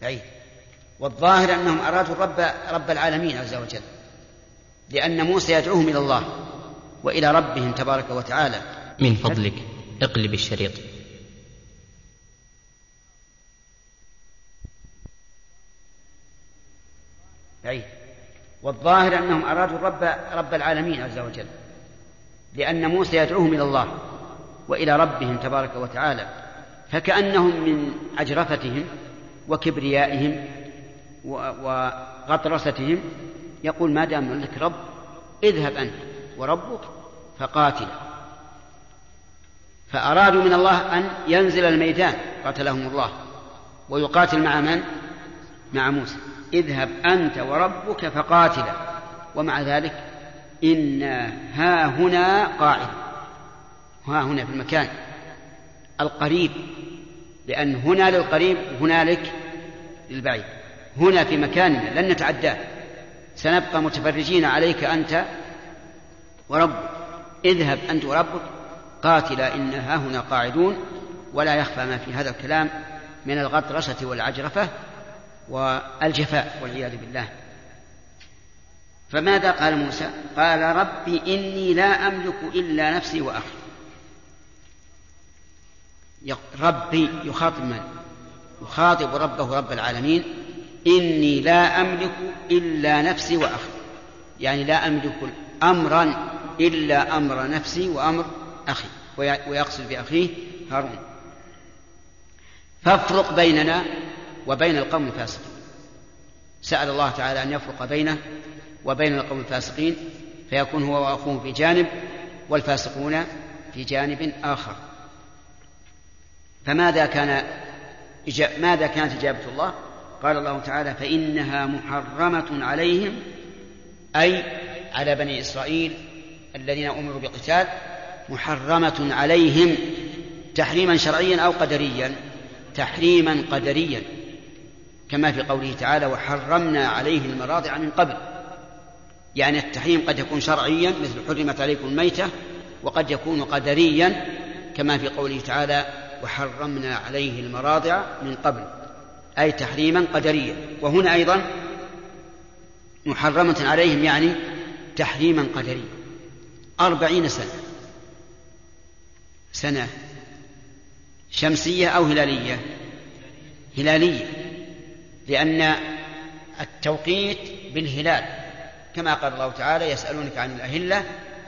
بعيد. والظاهر أنهم أرادوا الرب رب العالمين عز وجل لأن موسى يدعوهم إلى الله وإلى ربهم تبارك وتعالى. من فضلك اقلب الشريط. بعيد والظاهر أنهم أرادوا الرب رب العالمين عز وجل لأن موسى يدعوهم إلى الله وإلى ربهم تبارك وتعالى فكأنهم من أجرفتهم وكبريائهم وغطرستهم يقول ما دام لك رب اذهب أنت وربك فقاتلا فأرادوا من الله أن ينزل الميدان قاتلهم الله. ويقاتل مع من؟ مع موسى. اذهب أنت وربك فقاتلا ومع ذلك إنا ها هنا قاعد ها هنا في المكان القريب لأن هنا للقريب هنالك للبعيد. هنا في مكاننا لن نتعداه. سنبقى متفرجين عليك أنت وربك اذهب أنت وربك. قاتلا إن ها هنا قاعدون. ولا يخفى ما في هذا الكلام من الغطرسة والعجرفة والجفاء والعياذ بالله. فماذا قال موسى؟ قال ربي إني لا أملك إلا نفسي وأخي. ربي يخاطب من؟ يخاطب ربه رب العالمين. إني لا أملك إلا نفسي وأخي. يعني لا أملك أمرا إلا أمر نفسي وأمر أخي. ويقصد بأخيه هارون. فافرق بيننا وبين القوم الفاسقين. سأل الله تعالى أن يفرق بينه وبين القوم الفاسقين فيكون هو وأخوه في جانب والفاسقون في جانب آخر. فماذا كان ماذا كانت إجابة الله؟ قال الله تعالى فإنها محرمة عليهم أي على بني إسرائيل الذين أمروا بقتال محرمة عليهم تحريما شرعيا أو قدريا. تحريما قدريا كما في قوله تعالى وحرمنا عليه المراضع من قبل. يعني التحريم قد يكون شرعيا مثل حرمت عليكم الميتة وقد يكون قدريا كما في قوله تعالى وحرمنا عليه المراضع من قبل. أي تحريما قدريا. وهنا أيضا محرمة عليهم يعني تحريما قدريا. أربعين سنة. سنة شمسية أو هلالية؟ هلالية. لأن التوقيت بالهلال. كما قال الله تعالى يسألونك عن الأهلة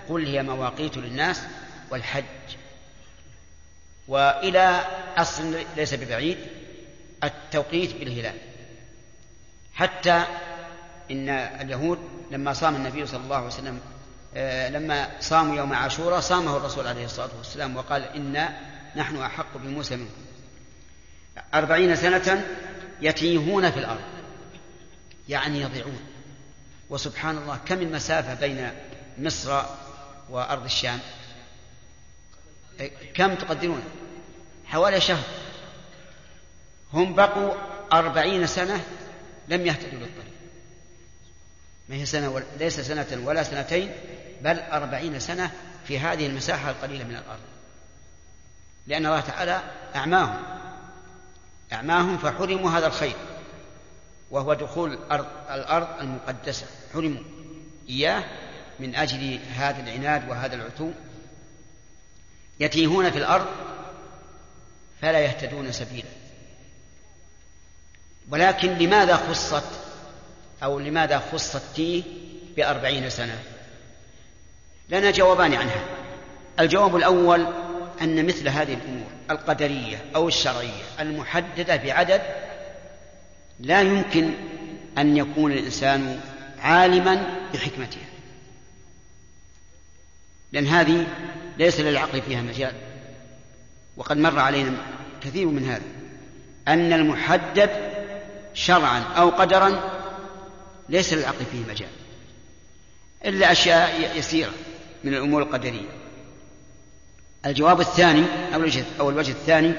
قل هي مواقيت للناس والحج. وإلى أصل ليس ببعيد. التوقيت بالهلال. حتى إن اليهود لما صام النبي صلى الله عليه وسلم آه، لما صاموا يوم عاشوراء صامه الرسول عليه الصلاة والسلام وقال إنا نحن أحق بموسى منكم. أربعين سنة يتيهون في الأرض. يعني يضيعون. وسبحان الله كم المسافة بين مصر وأرض الشام؟ كم تقدرون؟ حوالي شهر. هم بقوا أربعين سنة لم يهتدوا للطريق. ما هي سنة ليس سنة ولا سنتين بل أربعين سنة في هذه المساحة القليلة من الأرض. لأن الله تعالى أعماهم. أعماهم فحرموا هذا الخير وهو دخول الأرض, الأرض المقدسة. حرموا. إياه من أجل هذا العناد وهذا العتو. يتيهون في الأرض فلا يهتدون سبيلا. ولكن لماذا خصت أو لماذا خصت تيه بأربعين سنة؟ لنا جوابان عنها. الجواب الأول أن مثل هذه الأمور القدرية أو الشرعية المحددة بعدد لا يمكن أن يكون الإنسان عالما بحكمتها. لأن هذه ليس للعقل فيها مجال. وقد مر علينا كثير من هذا. أن المحدد شرعا أو قدرا ليس للعقل فيه مجال. إلا أشياء يسيرة من الأمور القدرية. الجواب الثاني أو الوجه, أو الوجه الثاني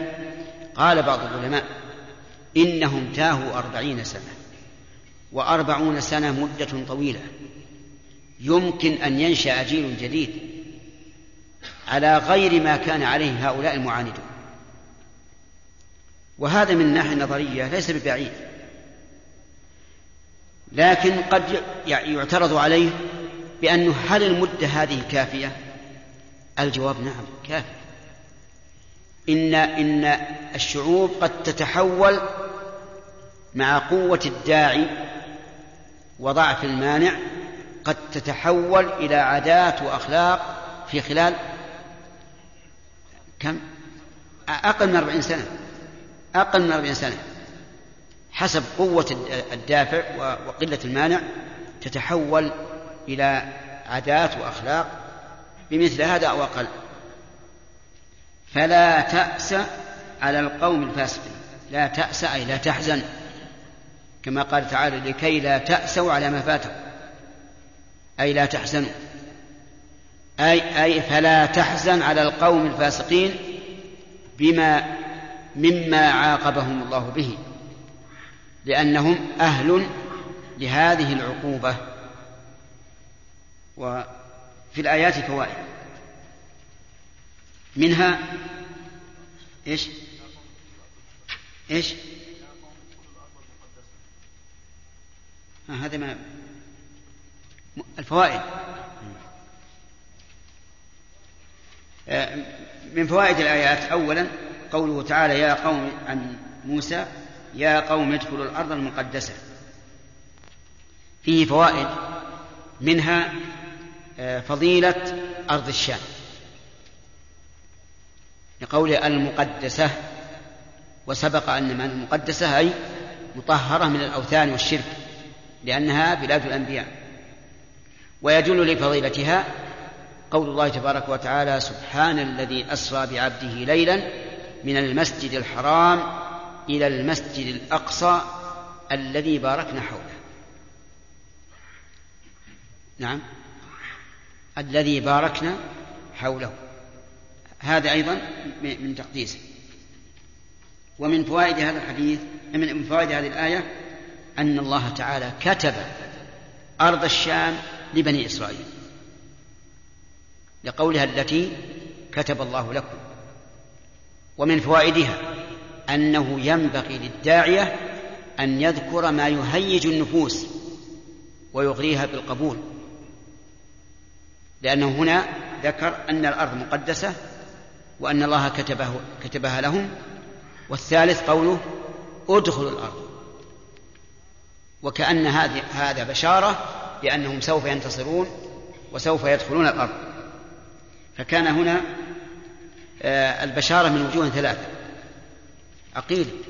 قال بعض العلماء إنهم تاهوا أربعين سنة وأربعون سنة مدة طويلة. يمكن أن ينشأ جيل جديد على غير ما كان عليه هؤلاء المعاندون. وهذا من الناحية النظرية ليس ببعيد. لكن قد يعترض عليه بأنه هل المدة هذه كافية؟ الجواب نعم كافية إن إن الشعوب قد تتحول مع قوة الداعي وضعف المانع قد تتحول إلى عادات وأخلاق في خلال كم؟ أقل من أربعين سنة أقل من أربعين سنة حسب قوة الدافع وقلة المانع تتحول إلى عادات وأخلاق بمثل هذا أو أقل. فلا تأس على القوم الفاسقين. لا تأس أي لا تحزن. كما قال تعالى لكي لا تأسوا على ما فاتكم. أي لا تحزنوا. أي أي فلا تحزن على القوم الفاسقين بما مما عاقبهم الله به. لأنهم أهل لهذه العقوبة وفي الآيات فوائد منها إيش؟ إيش؟ آه هذا ما الفوائد آه، من فوائد الآيات أولا قوله تعالى يا قوم عن موسى يا قوم ادخلوا الأرض المقدسة. فيه فوائد منها آه، فضيلة أرض الشام. لقوله المقدسة وسبق أن من المقدسة أي مطهرة من الأوثان والشرك لأنها بلاد الأنبياء. ويدل لفضيلتها قول الله تبارك وتعالى سبحان الذي أسرى بعبده ليلا من المسجد الحرام إلى المسجد الأقصى الذي باركنا حوله. نعم. الذي باركنا حوله. هذا أيضا من تقديسه. ومن فوائد هذا الحديث من فوائد هذه الآية أن الله تعالى كتب أرض الشام لبني إسرائيل. لقولها التي كتب الله لكم. ومن فوائدها أنه ينبغي للداعية أن يذكر ما يهيج النفوس ويغريها بالقبول. لأنه هنا ذكر أن الأرض مقدسة وأن الله كتبه كتبها لهم. والثالث قوله ادخلوا الأرض. وكأن هذه هذا بشارة بأنهم سوف ينتصرون وسوف يدخلون الأرض. فكان هنا آه، البشارة من وجوه ثلاثة. عقيل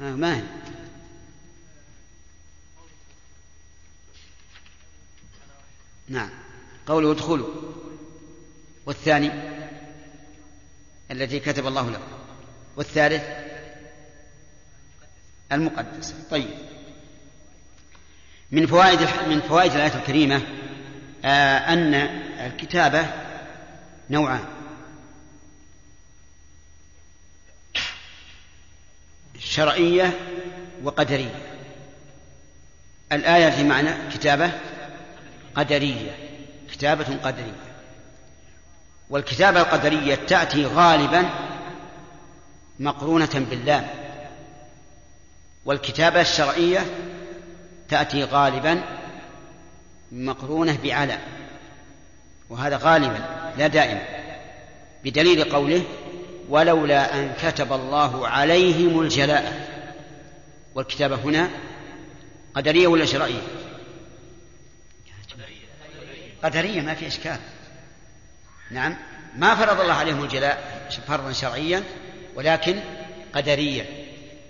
آه نعم. قوله ادخلوا. والثاني التي كتب الله له. والثالث المقدسة طيب. من فوائد من فوائد الآية الكريمة آه أن الكتابة نوعان. شرعية وقدرية. الآية في معنى كتابة قدرية كتابة قدرية. والكتابة القدرية تأتي غالبا مقرونة باللام. والكتابة الشرعية تأتي غالبا مقرونة بعلى وهذا غالبا لا دائما بدليل قوله ولولا أن كتب الله عليهم الجلاء. والكتابة هنا قدرية ولا شرعية؟ قدرية ما في إشكال. نعم ما فرض الله عليهم الجلاء فرضا شرعيا ولكن قدريا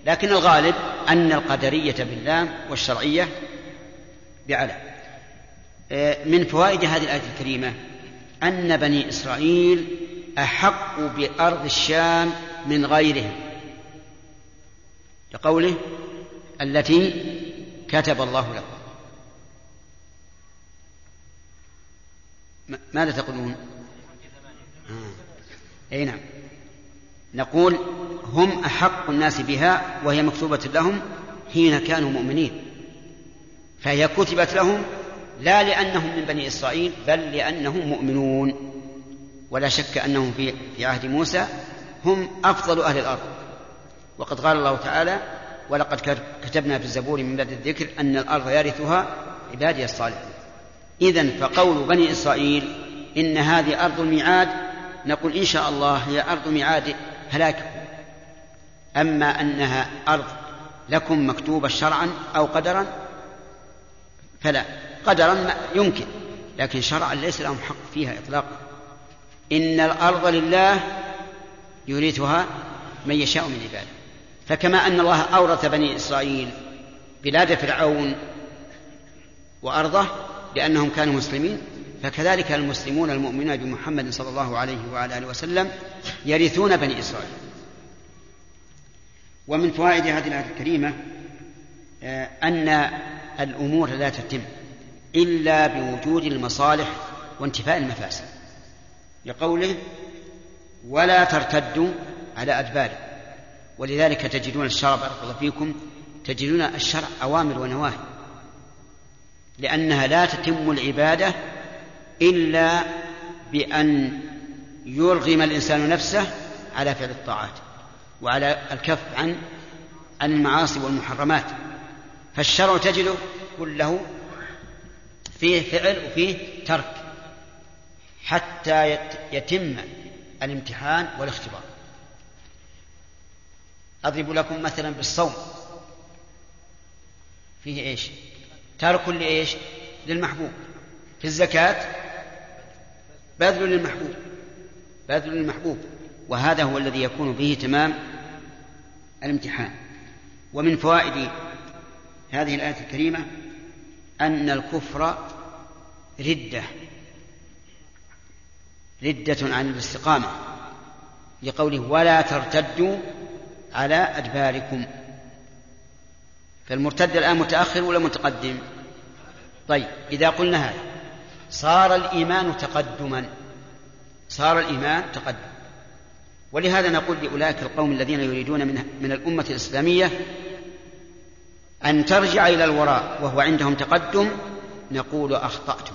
لكن الغالب أن القدرية باللام والشرعية بعلى. آه، من فوائد هذه الآية الكريمة أن بني إسرائيل أحق بأرض الشام من غيرهم لقوله التي كتب الله لكم. ماذا تقولون؟ آه. أي نعم. نقول هم أحق الناس بها وهي مكتوبة لهم حين كانوا مؤمنين. فهي كتبت لهم لا لأنهم من بني إسرائيل بل لأنهم مؤمنون. ولا شك أنهم في في عهد موسى هم أفضل أهل الأرض. وقد قال الله تعالى ولقد كتبنا في الزبور من بعد الذكر أن الأرض يرثها عبادي الصالحون. إذا فقول بني إسرائيل إن هذه أرض الميعاد. نقول إن شاء الله هي أرض ميعاد هلاككم. أما أنها أرض لكم مكتوبة شرعا أو قدرا فلا. قدرا يمكن لكن شرعا ليس لهم حق فيها إطلاقا. إن الأرض لله يورثها من يشاء من عباده. فكما أن الله أورث بني إسرائيل بلاد فرعون وأرضه لأنهم كانوا مسلمين فكذلك المسلمون المؤمنون بمحمد صلى الله عليه وعلى آله وسلم يرثون بني إسرائيل. ومن فوائد هذه الآية الكريمة آه، أن الأمور لا تتم إلا بوجود المصالح وانتفاء المفاسد. لقوله ولا ترتدوا على أدباركم ولذلك تجدون الشرع بارك الله فيكم تجدون الشرع أوامر ونواهي. لأنها لا تتم العبادة إلا بأن يرغم الإنسان نفسه على فعل الطاعات وعلى الكف عن المعاصي والمحرمات. فالشرع تجده كله فيه فعل وفيه ترك. حتى يتم الامتحان والاختبار. أضرب لكم مثلا بالصوم. فيه إيش؟ ترك لإيش؟ للمحبوب. في الزكاة؟ بذل للمحبوب. بذل للمحبوب. وهذا هو الذي يكون به تمام الامتحان. ومن فوائد هذه الآية الكريمة أن الكفر ردة. ردة عن الاستقامة لقوله ولا ترتدوا على أدباركم. فالمرتد الآن متأخر ولا متقدم؟ طيب إذا قلنا هذا صار الإيمان تقدما صار الإيمان تقدم. ولهذا نقول لأولئك القوم الذين يريدون من, من الأمة الإسلامية أن ترجع إلى الوراء وهو عندهم تقدم نقول أخطأتم.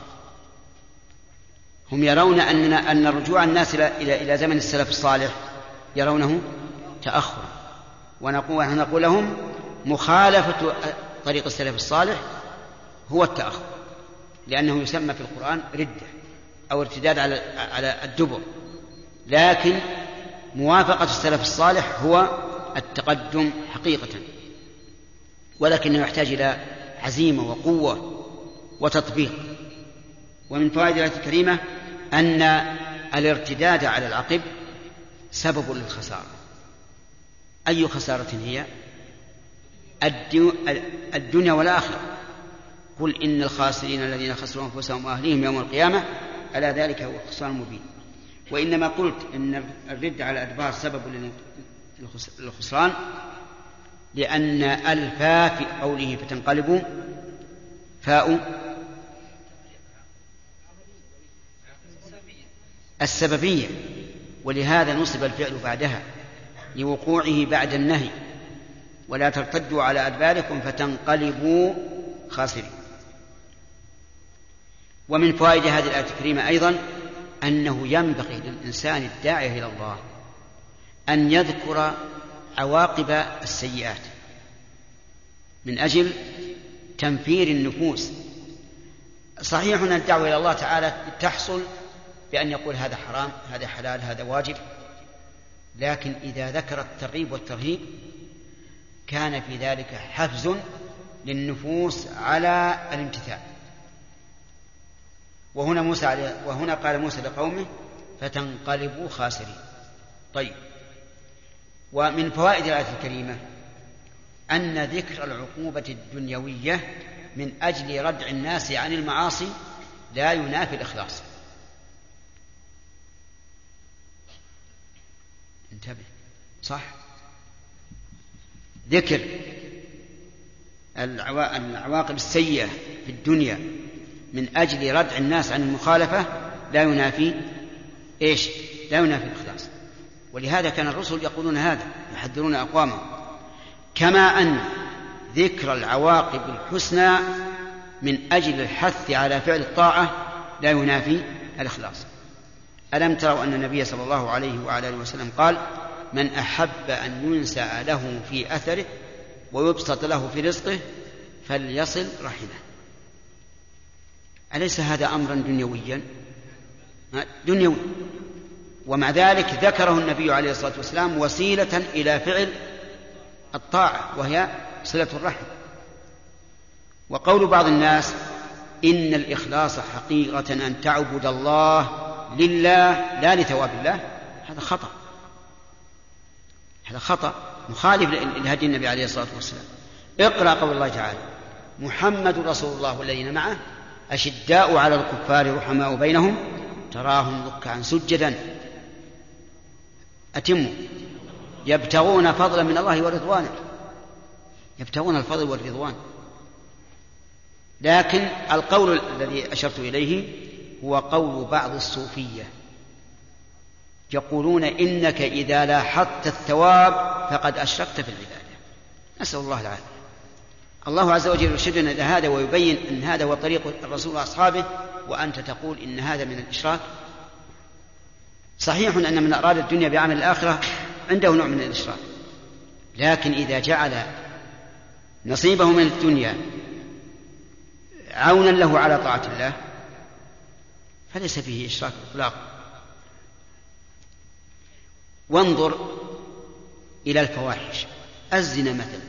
هم يرون أننا أن رجوع الناس إلى إلى زمن السلف الصالح يرونه تأخرا ونقول نقول لهم مخالفة طريق السلف الصالح هو التأخر لأنه يسمى في القرآن ردة أو ارتداد على على الدبر. لكن موافقة السلف الصالح هو التقدم حقيقة ولكنه يحتاج إلى عزيمة وقوة وتطبيق. ومن فوائد الآية الكريمة أن الارتداد على العقب سبب للخسارة. أي خسارة هي؟ الدنيا والآخرة. قل إن الخاسرين الذين خسروا أنفسهم وأهليهم يوم القيامة ألا ذلك هو الخسران المبين وإنما قلت إن الرد على الأدبار سبب للخسران لأن الفاء في قوله فتنقلب فاء السببية ولهذا نصب الفعل بعدها لوقوعه بعد النهي ولا ترتدوا على أدباركم فتنقلبوا خاسرين. ومن فوائد هذه الآية الكريمة أيضا أنه ينبغي للإنسان الداعية إلى الله أن يذكر عواقب السيئات من أجل تنفير النفوس. صحيح أن الدعوة إلى الله تعالى تحصل بأن يقول هذا حرام هذا حلال هذا واجب. لكن إذا ذكر الترغيب والترهيب كان في ذلك حفز للنفوس على الامتثال. وهنا موسى وهنا قال موسى لقومه فتنقلبوا خاسرين. طيب. ومن فوائد الآية الكريمة أن ذكر العقوبة الدنيوية من أجل ردع الناس عن المعاصي لا ينافي الإخلاص. انتبه. صح؟ ذكر العواقب السيئة في الدنيا من أجل ردع الناس عن المخالفة لا ينافي إيش؟ لا ينافي الإخلاص. ولهذا كان الرسل يقولون هذا يحذرون أقوامهم. كما أن ذكر العواقب الحسنى من أجل الحث على فعل الطاعة لا ينافي الإخلاص. ألم تروا أن النبي صلى الله عليه وعلى آله وسلم قال من أحب أن ينسى له في أثره ويبسط له في رزقه فليصل رحمه. أليس هذا أمرا دنيويا؟ دنيوي. ومع ذلك ذكره النبي عليه الصلاة والسلام وسيلة إلى فعل الطاعة وهي صلة الرحم. وقول بعض الناس إن الإخلاص حقيقة أن تعبد الله لله لا لثواب الله هذا خطأ. هذا خطأ مخالف لهدي النبي عليه الصلاة والسلام. اقرأ قول الله تعالى محمد رسول الله والذين معه أشداء على الكفار رحماء بينهم تراهم ركعا سجدا. أتموا يبتغون فضلا من الله ورضوانه. يبتغون الفضل والرضوان. لكن القول الذي أشرت إليه هو قول بعض الصوفية. يقولون إنك إذا لاحظت الثواب فقد أشركت في العبادة. نسأل الله العافية. الله عز وجل يرشدنا إلى هذا ويبين أن هذا هو طريق الرسول وأصحابه وأنت تقول إن هذا من الإشراك. صحيح أن من أراد الدنيا بعمل الآخرة عنده نوع من الإشراك. لكن إذا جعل نصيبه من الدنيا عونا له على طاعة الله فليس فيه إشراك إطلاقا وانظر إلى الفواحش. الزنا مثلا.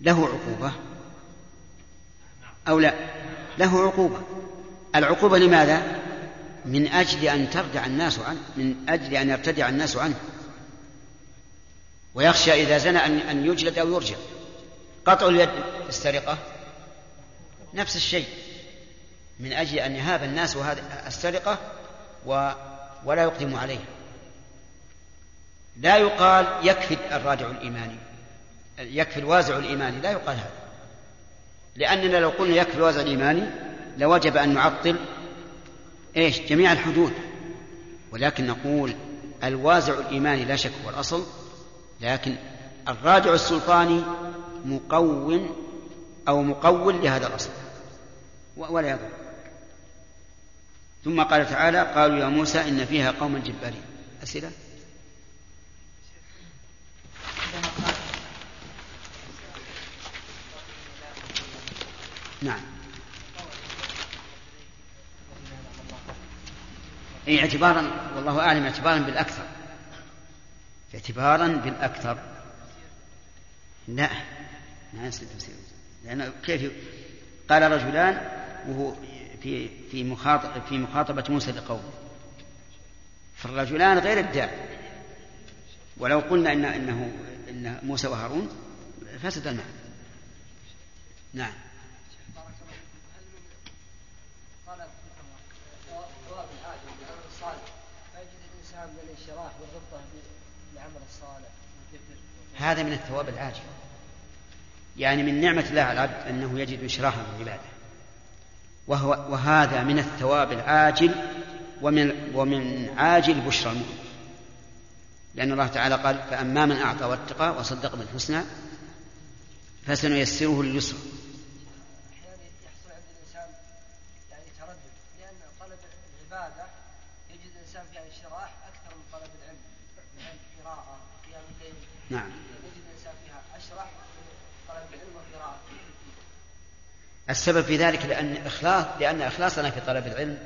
له عقوبة أو لا؟ له عقوبة. العقوبة لماذا؟ من أجل أن ترجع الناس عنه. من أجل أن يرتدع الناس عنه. ويخشى إذا زنى أن أن يجلد أو يرجع. قطع اليد في السرقة نفس الشيء. من أجل أن يهاب الناس هذه السرقة و ولا يقدم عليها لا يقال يكفي الراجع الإيماني. يكفي الوازع الإيماني. لا يقال هذا. لأننا لو قلنا يكفي الوازع الإيماني لوجب أن نعطل إيش؟ جميع الحدود. ولكن نقول الوازع الإيماني لا شك هو الأصل لكن الراجع السلطاني مقوم أو مقول لهذا الأصل. ولا يضر. ثم قال تعالى قالوا يا موسى إن فيها قوما جبارين. أسئلة؟ نعم. أي اعتبارا والله أعلم اعتبارا بالأكثر. اعتبارا بالأكثر. لا. ما يصير تفسير. لأنه كيف قال رجلان وهو في في مخاطب في مخاطبة موسى لقومه. فالرجلان غير الداعي. ولو قلنا إن إنه إن موسى وهارون فسد المعنى. نعم. هذا من الثواب العاجل يعني من نعمة الله على العبد أنه يجد انشراحا في العبادة. وهو وهذا من الثواب العاجل ومن ومن عاجل بشرى المؤمن. لأن الله تعالى قال فأما من أعطى واتقى وصدق بالحسنى فسنيسره لليسرى. السبب في ذلك لأن إخلاص لأن إخلاصنا في طلب العلم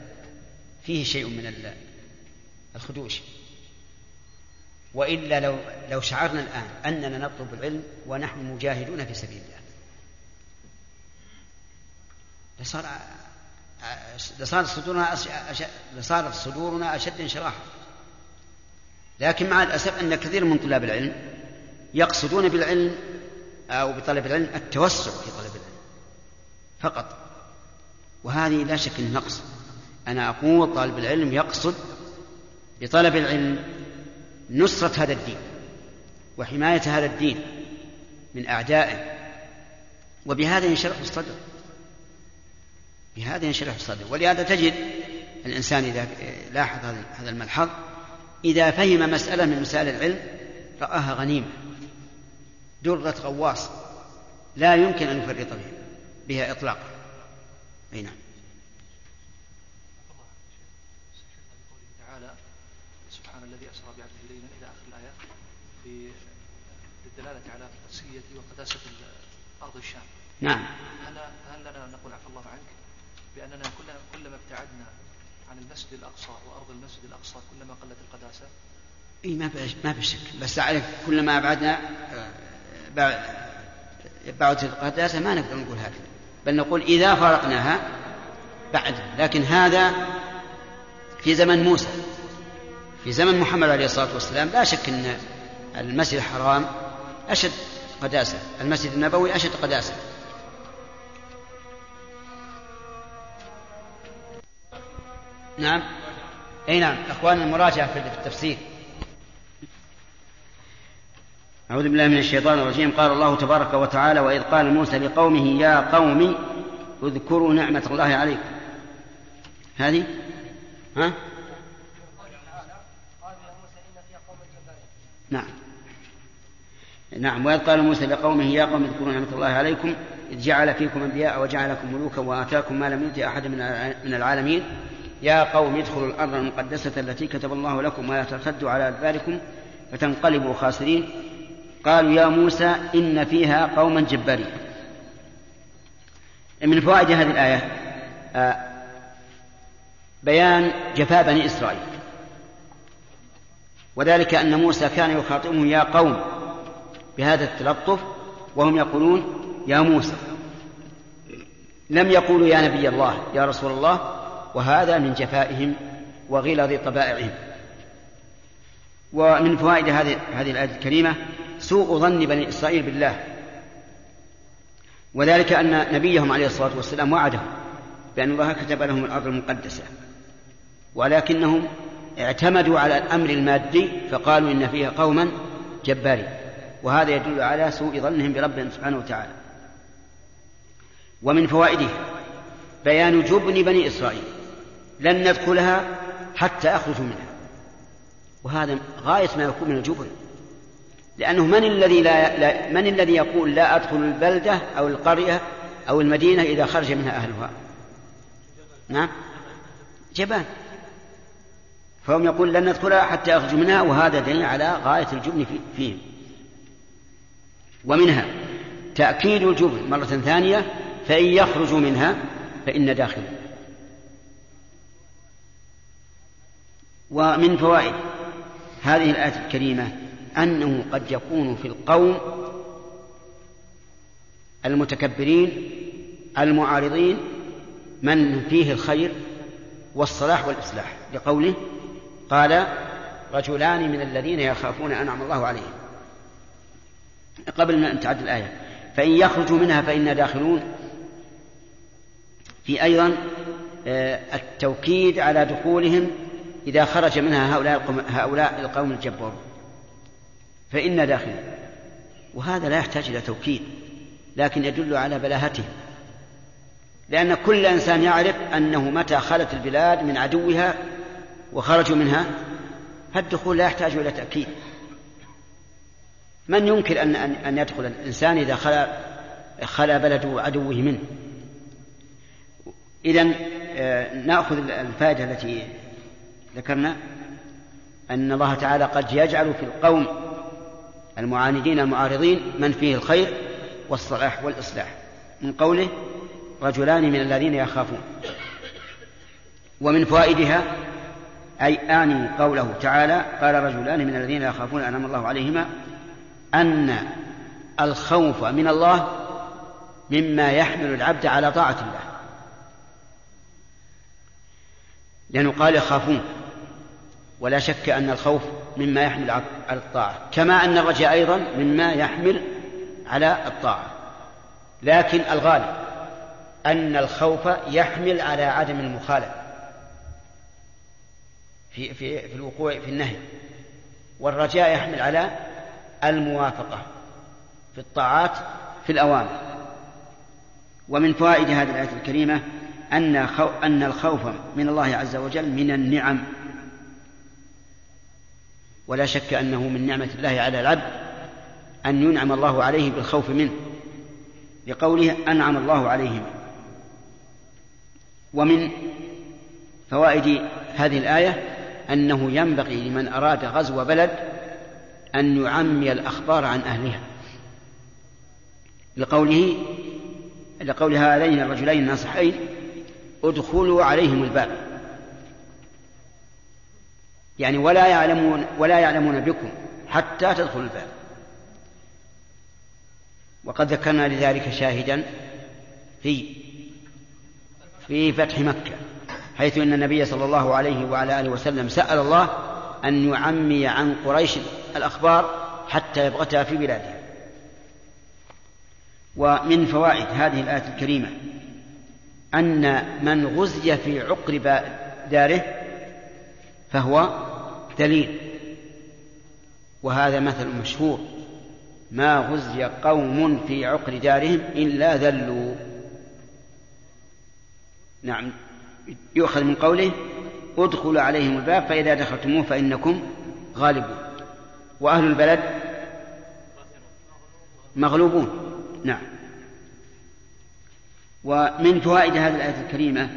فيه شيء من الخدوش. وإلا لو لو شعرنا الآن أننا نطلب العلم ونحن مجاهدون في سبيل الله. لصار لصارت صدورنا لصارت صدورنا أشد انشراحا. لكن مع الأسف أن كثير من طلاب العلم يقصدون بالعلم أو بطلب العلم التوسع في طلب العلم. فقط. وهذه لا شك نقص أنا أقول طالب العلم يقصد بطلب العلم نصرة هذا الدين وحماية هذا الدين من أعدائه. وبهذا ينشرح الصدر. بهذا ينشرح الصدر. ولهذا تجد الإنسان إذا لاحظ هذا الملحظ إذا فهم مسألة من مسائل العلم رآها غنيمة. درة غواص لا يمكن أن يفرط بها, بها إطلاقا. أي نعم. تعالى سبحان الذي أسرى بعبده ليلا إلى آخر الآية في الدلالة على قدسية وقداسة أرض الشام نعم. هل هل لنا نقول عفى الله عنك؟ بأننا كلما كلما ابتعدنا عن المسجد الأقصى وأرض المسجد الأقصى كلما قلت القداسة. إي ما ما في شك بس أعرف كلما أبعدنا بعد القداسة ما نقدر نقول هكذا بل نقول إذا فارقناها بعد. لكن هذا في زمن موسى في زمن محمد عليه الصلاة والسلام لا شك إن المسجد الحرام أشد قداسة المسجد النبوي أشد قداسة. نعم. أي نعم. اخواننا المراجعة في التفسير. أعوذ بالله من الشيطان الرجيم. قال الله تبارك وتعالى وإذ قال موسى لقومه يا قوم اذكروا نعمة الله عليكم. هذه؟ ها؟ نعم. نعم. وإذ قال موسى لقومه يا قوم اذكروا نعمة الله عليكم. إذ جعل فيكم أنبياء وجعلكم ملوكا وآتاكم ما لم يؤت أحد من العالمين. يا قوم ادخلوا الأرض المقدسة التي كتب الله لكم ولا ترتدوا على أدباركم فتنقلبوا خاسرين. قالوا يا موسى إن فيها قوما جبارين. من فوائد هذه الآية آه، بيان جفاء بني إسرائيل. وذلك أن موسى كان يخاطبهم يا قوم بهذا التلطف وهم يقولون يا موسى. لم يقولوا يا نبي الله يا رسول الله وهذا من جفائهم وغلظ طبائعهم. ومن فوائد هذه هذه الآية الكريمة سوء ظن بني إسرائيل بالله. وذلك أن نبيهم عليه الصلاة والسلام وعدهم بأن الله كتب لهم الأرض المقدسة. ولكنهم اعتمدوا على الأمر المادي فقالوا إن فيها قوما جبارين. وهذا يدل على سوء ظنهم بربهم سبحانه وتعالى. ومن فوائده بيان جبن بني إسرائيل. لن ندخلها حتى أخرجوا منها. وهذا غاية ما يكون من الجبن. لأنه من الذي لا, لا من الذي يقول لا أدخل البلدة أو القرية أو المدينة إذا خرج منها أهلها؟ نعم. جبان. فهم يقول لن ندخلها حتى يخرجوا منها وهذا دليل على غاية الجبن فيهم. ومنها تأكيد الجبن مرة ثانية فإن يخرجوا منها فإن داخل ومن فوائد هذه الآية الكريمة أنه قد يكون في القوم المتكبرين المعارضين من فيه الخير والصلاح والإصلاح. لقوله قال رجلان من الذين يخافون أنعم الله عليهم. قبل أن تعد الآية فإن يخرجوا منها فإنا داخلون. في أيضا آه، التوكيد على دخولهم إذا خرج منها هؤلاء القوم, هؤلاء القوم الجبارون فإنا داخلون وهذا لا يحتاج إلى توكيد لكن يدل على بلاهته. لأن كل إنسان يعرف أنه متى خلت البلاد من عدوها وخرجوا منها فالدخول لا يحتاج إلى تأكيد. من ينكر أن أن يدخل الإنسان إذا خلا خلا بلد عدوه منه؟ إذا آه، نأخذ الفائدة التي ذكرنا أن الله تعالى قد يجعل في القوم المعاندين المعارضين من فيه الخير والصلاح والإصلاح. من قوله رجلان من الذين يخافون. ومن فوائدها أي أعني قوله تعالى قال رجلان من الذين يخافون أنعم الله عليهما أن الخوف من الله مما يحمل العبد على طاعة الله. لأنه قال يخافون. ولا شك أن الخوف مما يحمل على الطاعة كما أن الرجاء أيضا مما يحمل على الطاعة. لكن الغالب أن الخوف يحمل على عدم المخالفة في في في الوقوع في النهي. والرجاء يحمل على الموافقة في الطاعات في الأوامر. ومن فوائد هذه الآية الكريمة أن أن الخوف من الله عز وجل من النعم. ولا شك أنه من نعمة الله على العبد أن ينعم الله عليه بالخوف منه لقوله أنعم الله عليهم. ومن فوائد هذه الآية أنه ينبغي لمن أراد غزو بلد أن يعمي الأخبار عن أهلها. لقوله لقول هذين الرجلين الناصحين ادخلوا عليهم الباب. يعني ولا يعلمون ولا يعلمون بكم حتى تدخلوا الباب. وقد ذكرنا لذلك شاهدا في في فتح مكة حيث أن النبي صلى الله عليه وعلى آله وسلم سأل الله أن يعمي عن قريش الأخبار حتى يبغتها في بلادها ومن فوائد هذه الآية الكريمة أن من غزي في عقر داره فهو دليل. وهذا مثل مشهور. ما غزي قوم في عقر دارهم إلا ذلوا. نعم. يؤخذ من قوله ادخلوا عليهم الباب فإذا دخلتموه فإنكم غالبون. وأهل البلد مغلوبون. نعم. ومن فوائد هذه الآية الكريمة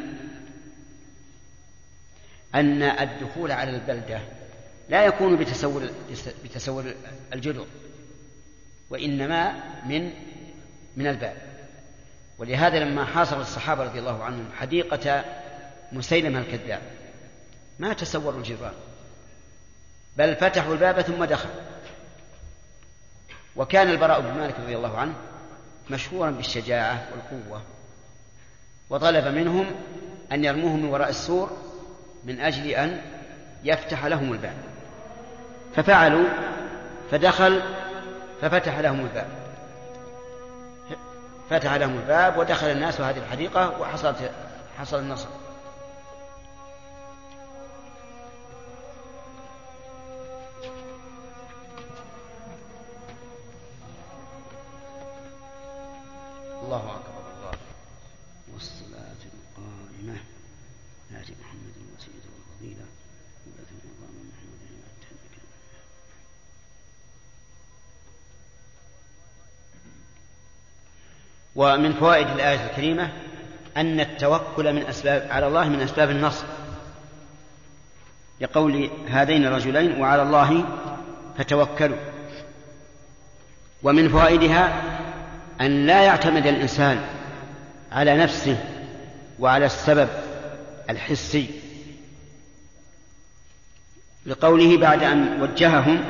أن الدخول على البلدة لا يكون بتسول بتسول الجدر وإنما من من الباب. ولهذا لما حاصر الصحابة رضي الله عنهم حديقة مسيلمة الكذاب ما تسوروا الجدران بل فتحوا الباب ثم دخلوا وكان البراء بن مالك رضي الله عنه مشهورا بالشجاعة والقوة وطلب منهم أن يرموه من وراء السور من أجل أن يفتح لهم الباب. ففعلوا فدخل ففتح لهم الباب. فتح لهم الباب ودخل الناس هذه الحديقة وحصلت حصل النصر. الله أكبر الله والصلاة القائمة آت محمد الوسيلة والفضيلة وبث الله محمد ومن فوائد الآية الكريمة أن التوكل من أسباب على الله من أسباب النصر. لقول هذين الرجلين وعلى الله فتوكلوا. ومن فوائدها أن لا يعتمد الإنسان على نفسه وعلى السبب الحسي. لقوله بعد أن وجههم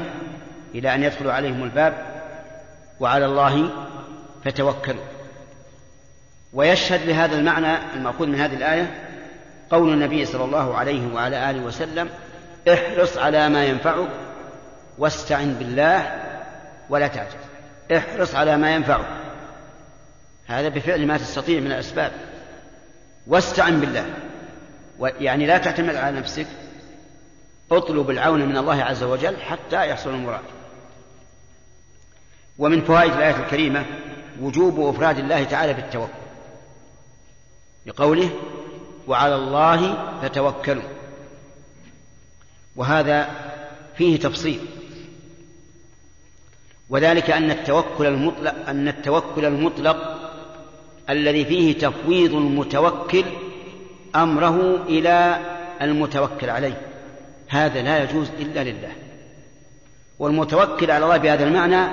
إلى أن يدخلوا عليهم الباب وعلى الله فتوكلوا. ويشهد لهذا المعنى المأخوذ من هذه الآية قول النبي صلى الله عليه وعلى آله وسلم احرص على ما ينفعك واستعن بالله ولا تعجز. احرص على ما ينفعك. هذا بفعل ما تستطيع من الأسباب. واستعن بالله. يعني لا تعتمد على نفسك. اطلب العون من الله عز وجل حتى يحصل المراد. ومن فوائد الآية الكريمة وجوب إفراد الله تعالى بالتوكل. لقوله وعلى الله فتوكلوا. وهذا فيه تفصيل. وذلك أن التوكل المطلق أن التوكل المطلق الذي فيه تفويض المتوكل أمره إلى المتوكل عليه. هذا لا يجوز إلا لله. والمتوكل على الله بهذا المعنى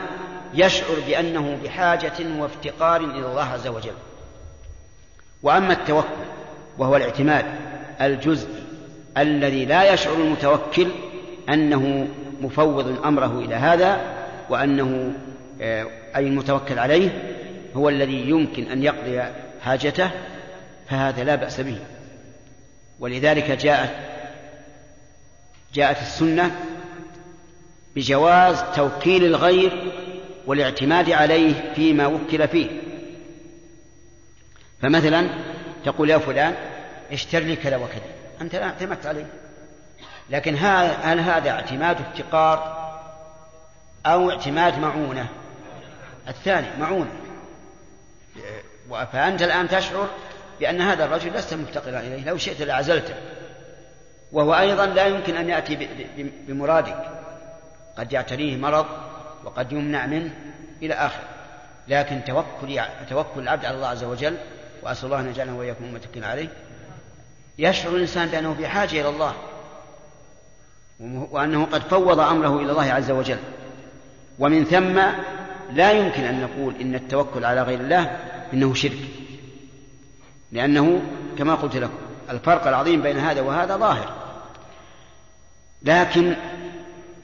يشعر بأنه بحاجة وافتقار إلى الله عز وجل. وأما التوكل وهو الاعتماد الجزئي الذي لا يشعر المتوكل أنه مفوض أمره إلى هذا وأنه آه، أي المتوكل عليه هو الذي يمكن أن يقضي حاجته فهذا لا بأس به. ولذلك جاءت جاءت السنة بجواز توكيل الغير والاعتماد عليه فيما وكل فيه. فمثلا تقول يا فلان اشتر لي كذا وكذا. أنت لا اعتمدت عليه. لكن هل هذا اعتماد افتقار أو اعتماد معونة؟ الثاني معونة. فأنت الآن تشعر بأن هذا الرجل لست مفتقرا إليه لو شئت لعزلته. وهو أيضا لا يمكن أن يأتي بمرادك. قد يعتريه مرض وقد يمنع منه إلى آخره. لكن توكل توكل العبد على الله عز وجل وأسأل الله أن يجعلنا وإياكم متكلين عليه. يشعر الإنسان بأنه بحاجة إلى الله وأنه قد فوض أمره إلى الله عز وجل. ومن ثم لا يمكن أن نقول إن التوكل على غير الله إنه شرك لأنه كما قلت لكم الفرق العظيم بين هذا وهذا ظاهر. لكن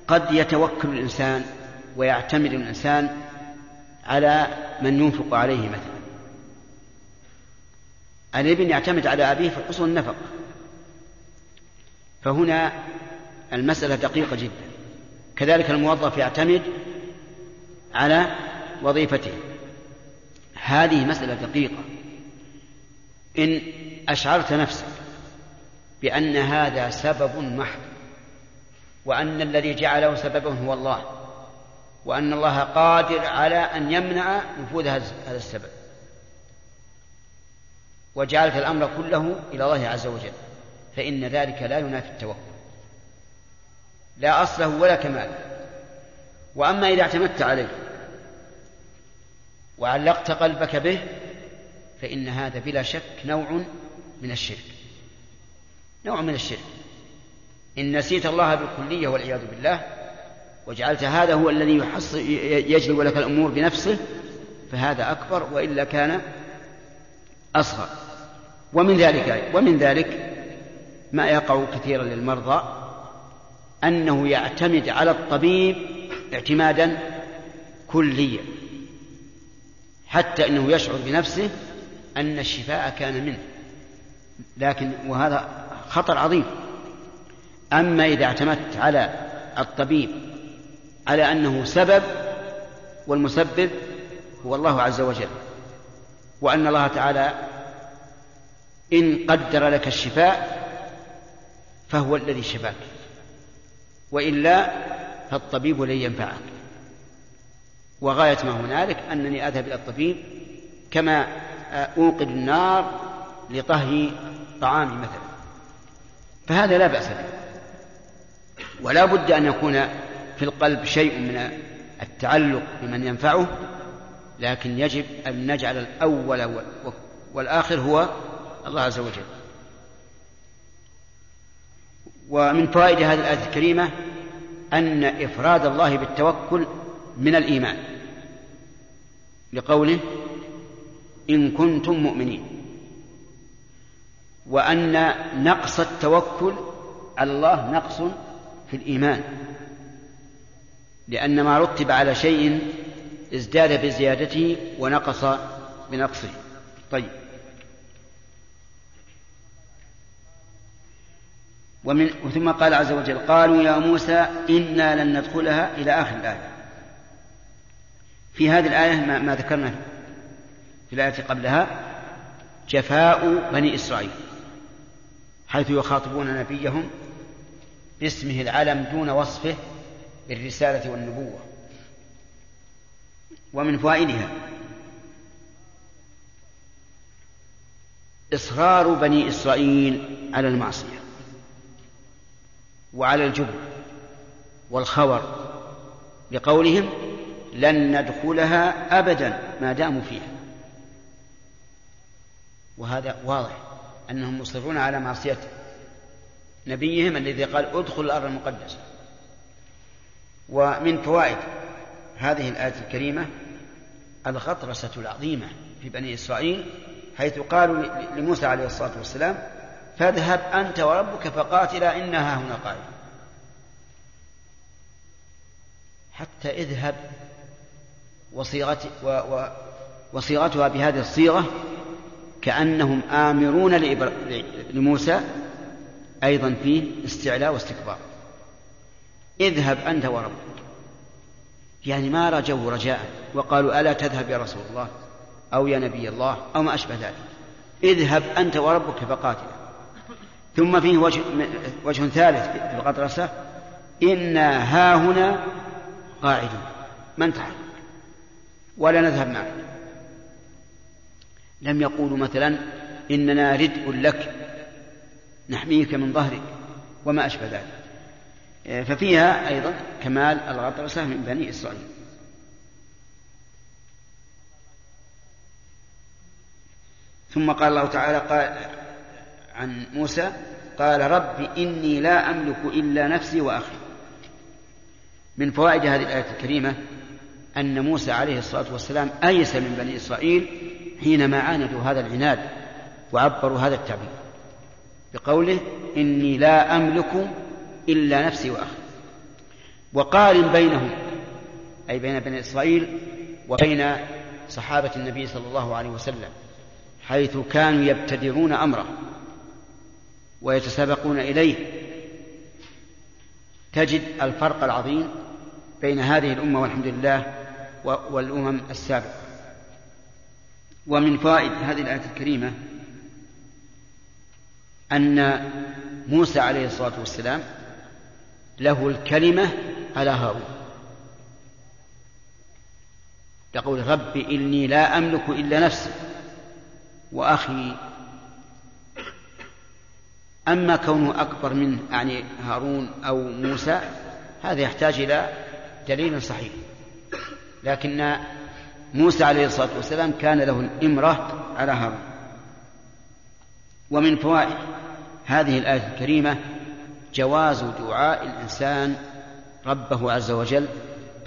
قد يتوكل الإنسان ويعتمد الإنسان على من ينفق عليه مثلا. الابن يعتمد على أبيه في حصول النفق. فهنا المسألة دقيقة جدا. كذلك الموظف يعتمد على وظيفته. هذه مسألة دقيقة. إن أشعرت نفسك بأن هذا سبب محض وأن الذي جعله سببا هو الله وأن الله قادر على أن يمنع نفوذ هذا السبب. وجعلت الأمر كله إلى الله عز وجل فإن ذلك لا ينافي التوكل. لا أصله ولا كمال. وأما إذا اعتمدت عليه وعلقت قلبك به فإن هذا بلا شك نوع من الشرك. نوع من الشرك. إن نسيت الله بالكلية والعياذ بالله وجعلت هذا هو الذي يجلب لك الأمور بنفسه فهذا أكبر وإلا كان أصغر. ومن ذلك ومن ذلك ما يقع كثيرا للمرضى أنه يعتمد على الطبيب اعتمادا كليا حتى أنه يشعر بنفسه أن الشفاء كان منه. لكن وهذا خطر عظيم. أما إذا اعتمدت على الطبيب على أنه سبب والمسبب هو الله عز وجل وأن الله تعالى إن قدر لك الشفاء فهو الذي شفاك. وإلا فالطبيب لن ينفعك. وغاية ما هنالك أنني أذهب إلى الطبيب كما أوقد النار لطهي طعامي مثلا. فهذا لا بأس به. ولا بد أن يكون في القلب شيء من التعلق بمن ينفعه لكن يجب أن نجعل الأول والآخر هو الله عز وجل. ومن فوائد هذه الآية الكريمة أن إفراد الله بالتوكل من الإيمان. لقوله إن كنتم مؤمنين. وأن نقص التوكل على الله نقص في الإيمان. لأن ما رتب على شيء ازداد بزيادته ونقص بنقصه. طيب. ومن ثم قال عز وجل قالوا يا موسى إنا لن ندخلها إلى آخر الآية. في هذه الآية ما, ما ذكرنا في الآية قبلها جفاء بني إسرائيل حيث يخاطبون نبيهم باسمه العلم دون وصفه بالرسالة والنبوة ومن فوائدها إصرار بني إسرائيل على المعصية. وعلى الجبن والخور لقولهم لن ندخلها أبدا ما داموا فيها. وهذا واضح أنهم مصرون على معصية نبيهم الذي قال ادخل الأرض المقدسة. ومن فوائد هذه الآية الكريمة الغطرسة العظيمة في بني إسرائيل حيث قالوا لموسى عليه الصلاة والسلام فاذهب أنت وربك فقاتلا إنها هنا قاعدة حتى اذهب وصيغت و و وصيغتها بهذه الصيغة كأنهم آمرون لموسى أيضا فيه استعلاء واستكبار. اذهب أنت وربك. يعني ما رجوا رجاء وقالوا ألا تذهب يا رسول الله أو يا نبي الله أو ما أشبه ذلك. اذهب أنت وربك فقاتلا. ثم فيه وجه, وجه ثالث في الغطرسة إنا هاهنا قاعدون. ما انتهى. ولا نذهب معك لم يقولوا مثلا إننا ردء لك نحميك من ظهرك وما أشبه ذلك. ففيها أيضا كمال الغطرسة من بني إسرائيل. ثم قال الله تعالى قال عن موسى قال رب إني لا أملك إلا نفسي وأخي. من فوائد هذه الآية الكريمة أن موسى عليه الصلاة والسلام أيس من بني إسرائيل حينما عاندوا هذا العناد وعبروا هذا التعبير بقوله إني لا أملك إلا نفسي وأخي. وقارن بينهم أي بين بني إسرائيل وبين صحابة النبي صلى الله عليه وسلم حيث كانوا يبتدرون أمره. ويتسابقون إليه. تجد الفرق العظيم بين هذه الأمة والحمد لله والأمم السابقة. ومن فوائد هذه الآية الكريمة أن موسى عليه الصلاة والسلام له الكلمة على هارون. يقول رب إني لا أملك إلا نفسي وأخي أما كونه أكبر منه يعني هارون أو موسى هذا يحتاج إلى دليل صحيح. لكن موسى عليه الصلاة والسلام كان له الإمرة على هارون. ومن فوائد هذه الآية الكريمة جواز دعاء الإنسان ربه عز وجل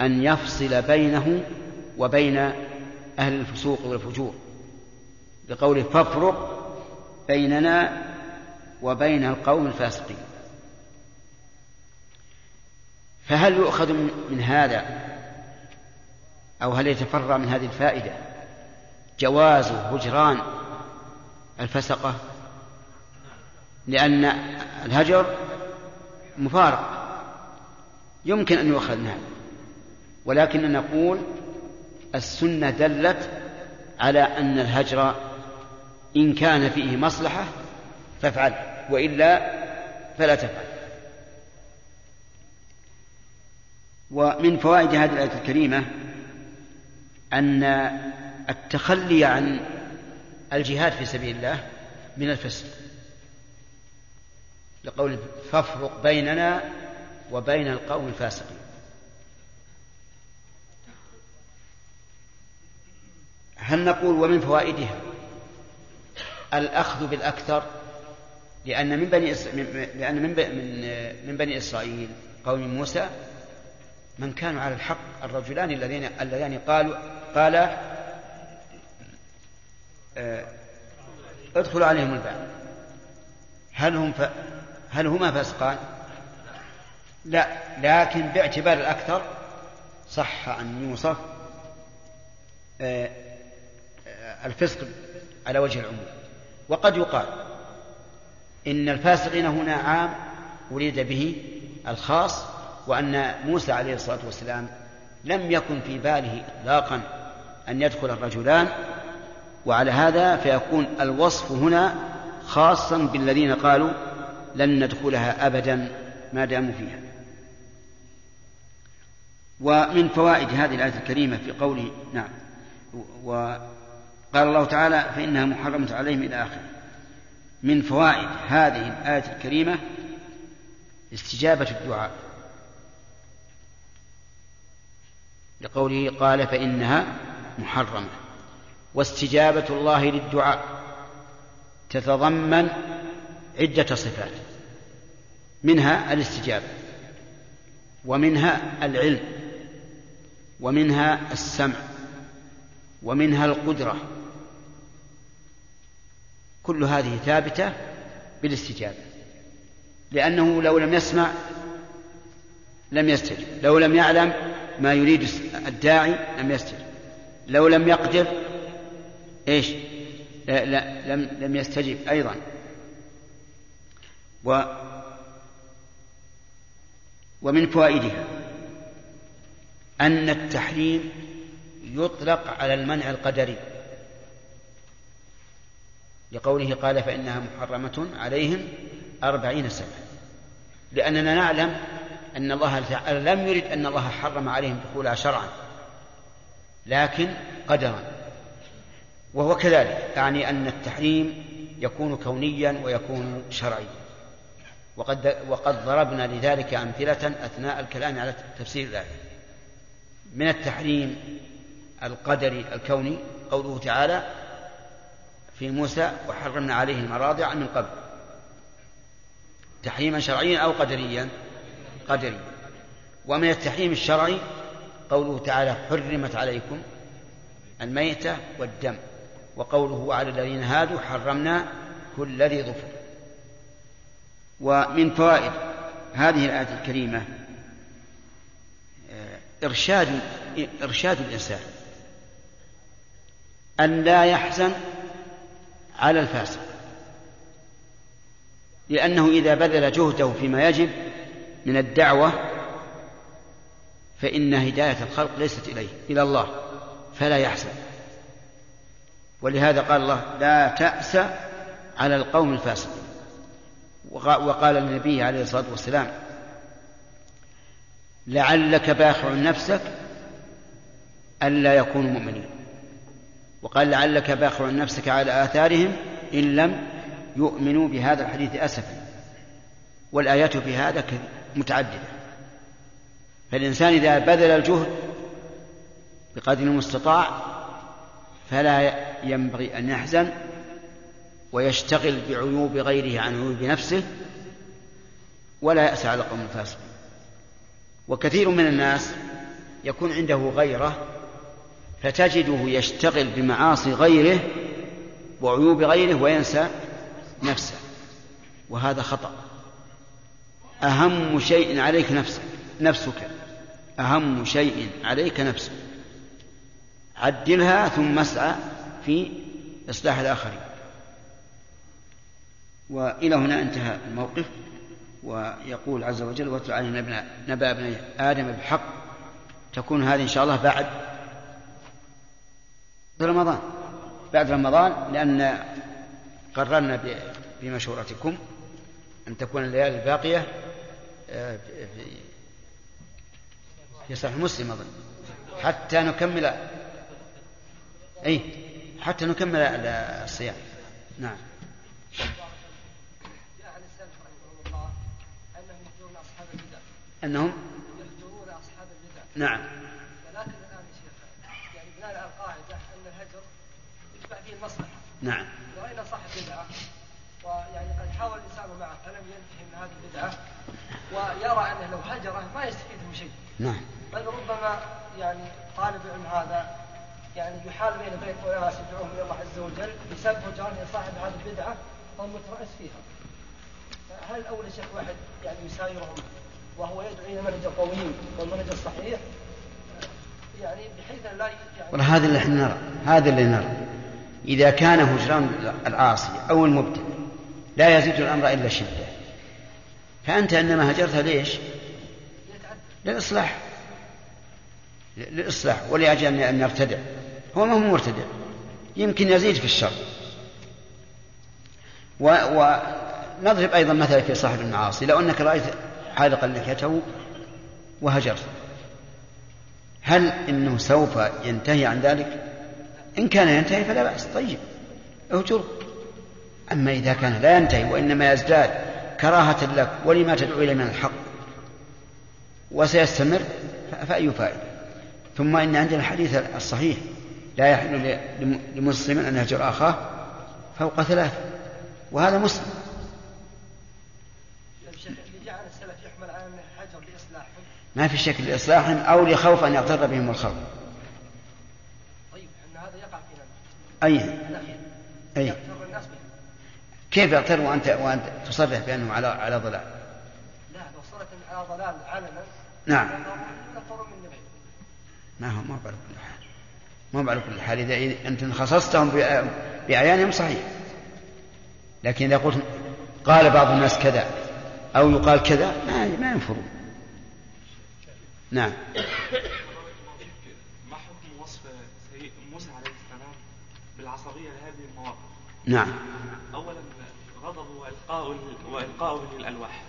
أن يفصل بينه وبين أهل الفسوق والفجور. بقوله فافرق بيننا وبين القوم الفاسقين. فهل يؤخذ من هذا أو هل يتفرع من هذه الفائدة جواز هجران الفسقة؟ لأن الهجر مفارقة يمكن أن يؤخذ منها. ولكن نقول السنة دلت على أن الهجر إن كان فيه مصلحة فافعل وإلا فلا تفعل. ومن فوائد هذه الآية الكريمة أن التخلي عن الجهاد في سبيل الله من الفسق. لقول فافرق بيننا وبين القوم الفاسقين. هل نقول ومن فوائدها الأخذ بالأكثر؟ لأن من بني إس... لأن من, ب... من من بني إسرائيل قوم موسى من كانوا على الحق الرجلان اللذين اللذان قالوا قال آه، ادخلوا عليهم الباب هل هم ف... هل هما فاسقان؟ لا لكن باعتبار الأكثر صح أن يوصف آه، آه، الفسق على وجه العموم وقد يقال إن الفاسقين هنا عام أريد به الخاص وأن موسى عليه الصلاة والسلام لم يكن في باله إطلاقا أن يدخل الرجلان وعلى هذا فيكون الوصف هنا خاصا بالذين قالوا لن ندخلها أبدا ما داموا فيها. ومن فوائد هذه الآية الكريمة في قوله نعم وقال الله تعالى فإنها محرمة عليهم إلى آخره. من فوائد هذه الآية الكريمة استجابة الدعاء. لقوله قال فإنها محرمة. واستجابة الله للدعاء. تتضمن عدة صفات. منها الاستجابة. ومنها العلم. ومنها السمع. ومنها القدرة. كل هذه ثابتة بالاستجابة. لأنه لو لم يسمع لم يستجب. لو لم يعلم ما يريد الداعي لم يستجب. لو لم يقدر إيش؟ لا, لا لم لم يستجب أيضا. و ومن فوائدها أن التحريم يطلق على المنع القدري. لقوله قال فإنها محرمة عليهم أربعين سنة. لأننا نعلم أن الله لم يرد أن الله حرم عليهم دخولها شرعا لكن قدرا. وهو كذلك يعني أن التحريم يكون كونيا ويكون شرعيا. وقد وقد ضربنا لذلك أمثلة أثناء الكلام على تفسير الآية من التحريم القدري الكوني قوله تعالى في موسى وحرمنا عليه المراضع من قبل. تحريما شرعيا أو قدريا؟ قدريا ومن التحريم الشرعي قوله تعالى حرمت عليكم الميتة والدم وقوله على الذين هادوا حرمنا كل ذي ظفر. ومن فوائد هذه الآية الكريمة إرشاد إرشاد الإنسان أن لا يحزن على الفاسق. لأنه إذا بذل جهده فيما يجب من الدعوة فإن هداية الخلق ليست إليه إلى الله فلا يحزن ولهذا قال الله لا تأس على القوم الفاسقين. وقال النبي عليه الصلاة والسلام لعلك باخع نفسك ألا يكونوا مؤمنين. وقال لعلك باخع نفسك على آثارهم إن لم يؤمنوا بهذا الحديث أسفا. والآيات في هذا متعددة. فالإنسان إذا بذل الجهد بقدر المستطاع فلا ينبغي أن يحزن ويشتغل بعيوب غيره عن عيوب نفسه ولا يأس على قوم الفاسقين وكثير من الناس يكون عنده غيرة فتجده يشتغل بمعاصي غيره وعيوب غيره وينسى نفسه. وهذا خطأ. أهم شيء عليك نفسك نفسك. أهم شيء عليك نفسك. عدلها ثم اسعى في إصلاح الآخرين. وإلى هنا انتهى الموقف. ويقول عز وجل واتل علينا نبأ ابن آدم بحق. تكون هذه إن شاء الله بعد رمضان. بعد رمضان لأن قررنا بمشورتكم أن تكون الليالي الباقية آه، في في صحيح مسلم أظن. حتى نكمل أي حتى نكمل الصيام. نعم. أنهم؟ أصحاب البدع. نعم ولكن الآن يا شيخ يعني بناء على القاعدة أن الهجر يتبع فيه المصلحة نعم. ورأينا صاحب بدعة. ويعني قد حاول الإنسان معه فلم ينتهي من هذه البدعة. ويرى أنه لو هجره ما يستفيد من شيء. نعم. بل ربما يعني طالب العلم هذا يعني يحال بين بين أناس يدعوهم إلى الله عز وجل بسبب هجران صاحب هذه البدعة أو مترأس فيها. هل الأول شيخ واحد يعني يسايرهم وهو يدعو إلى المنهج القويم والمنهج الصحيح؟ يعني بحيث لا يعني هذا اللي إحنا نرى هذا اللي نرى. إذا كان هجران العاصي أو المبتدع لا يزيد الأمر إلا شدة. فأنت إنما هجرتها ليش؟ للإصلاح. للإصلاح ولأجل ان يرتدع هو ما هو مرتدع. يمكن يزيد في الشر. ونضرب أيضا مثلا في صاحب المعاصي. لو أنك رأيت حالقا لحيته وهجر هل إنه سوف ينتهي عن ذلك؟ إن كان ينتهي فلا بأس. طيب اهجر أما إذا كان لا ينتهي وإنما يزداد كراهة لك ولما تدعو إليه من الحق وسيستمر فأي فائدة؟ ثم إن عندنا الحديث الصحيح لا يحل لمسلم أن يهجر أخاه فوق ثلاث وهذا مسلم. ما في شك لإصلاحهم أو لخوف أن يغتر بهم الخلق طيب أن هذا يقع فينا أي. أي كيف يغتر وأنت وأنت تصرح بأنه على على ضلال؟ لا لو صارت على ضلال علنا نعم. ما هو ما على كل حال. ما على كل حال. إذا أنت خصصتهم بأ- بأعيانهم صحيح. لكن إذا قلت قال بعض الناس كذا أو يقال كذا ما ما ينفرون. نعم ما حكم وصف سيد موسى عليه السلام بالعصبية لهذه المواقف؟ نعم. أولا غضبه وإلقاؤه وإلقاؤه للألواح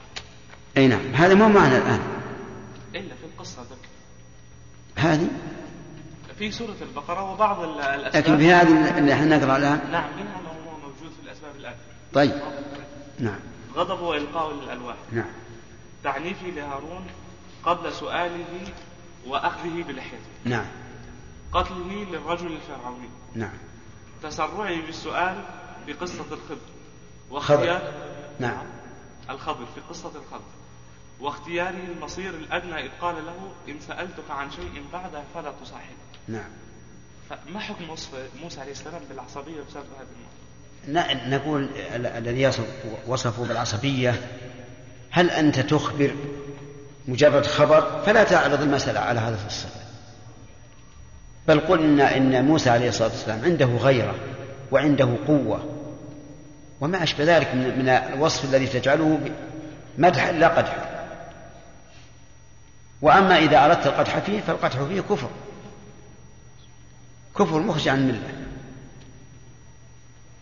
أي نعم. هذا مو معنى الآن. إلا في القصة ذكر هذه؟ في سورة البقرة وبعض ال- الأسباب. لكن في هذه اللي إحنا نقرأ الآن. نعم منها ما هو موجود في الأسباب الآتية طيب. نعم. غضبه وإلقاؤه للألواح نعم. تعنيفي لهارون قبل سؤاله وأخذه بلحيته. نعم. قتله للرجل الفرعوني. نعم. تسرعي بالسؤال بقصة الخضر خضر. واختيار نعم. الخضر في قصة الخضر واختياره المصير الأدنى إذ قال له إن سألتك عن شيء بعده فلا تصاحب نعم. فما حكم وصف موسى عليه السلام بالعصبية بسبب هذه النقطة ن- نقول ال- الذي يصف وصفه بالعصبية هل أنت تخبر مجرد خبر؟ فلا تعرض المسألة على هذا الصفة. بل قل إن, إن موسى عليه الصلاة والسلام عنده غيرة وعنده قوة وما أشبه ذلك من, من الوصف الذي تجعله مدحا لا قدحا وأما إذا أردت القدح فيه فالقدح فيه كفر. كفر مخرج عن الملة.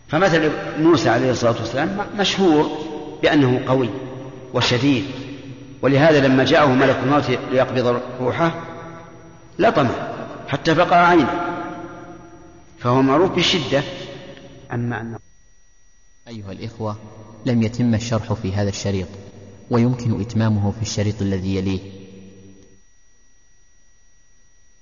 فمثل موسى عليه الصلاة والسلام مشهور بأنه قوي وشديد. ولهذا لما جاءه ملك الموت ليقبض روحه لطمه حتى فقع عينه. فهو معروف بالشدة. أما أنه أيها الإخوة لم يتم الشرح في هذا الشريط ويمكن إتمامه في الشريط الذي يليه.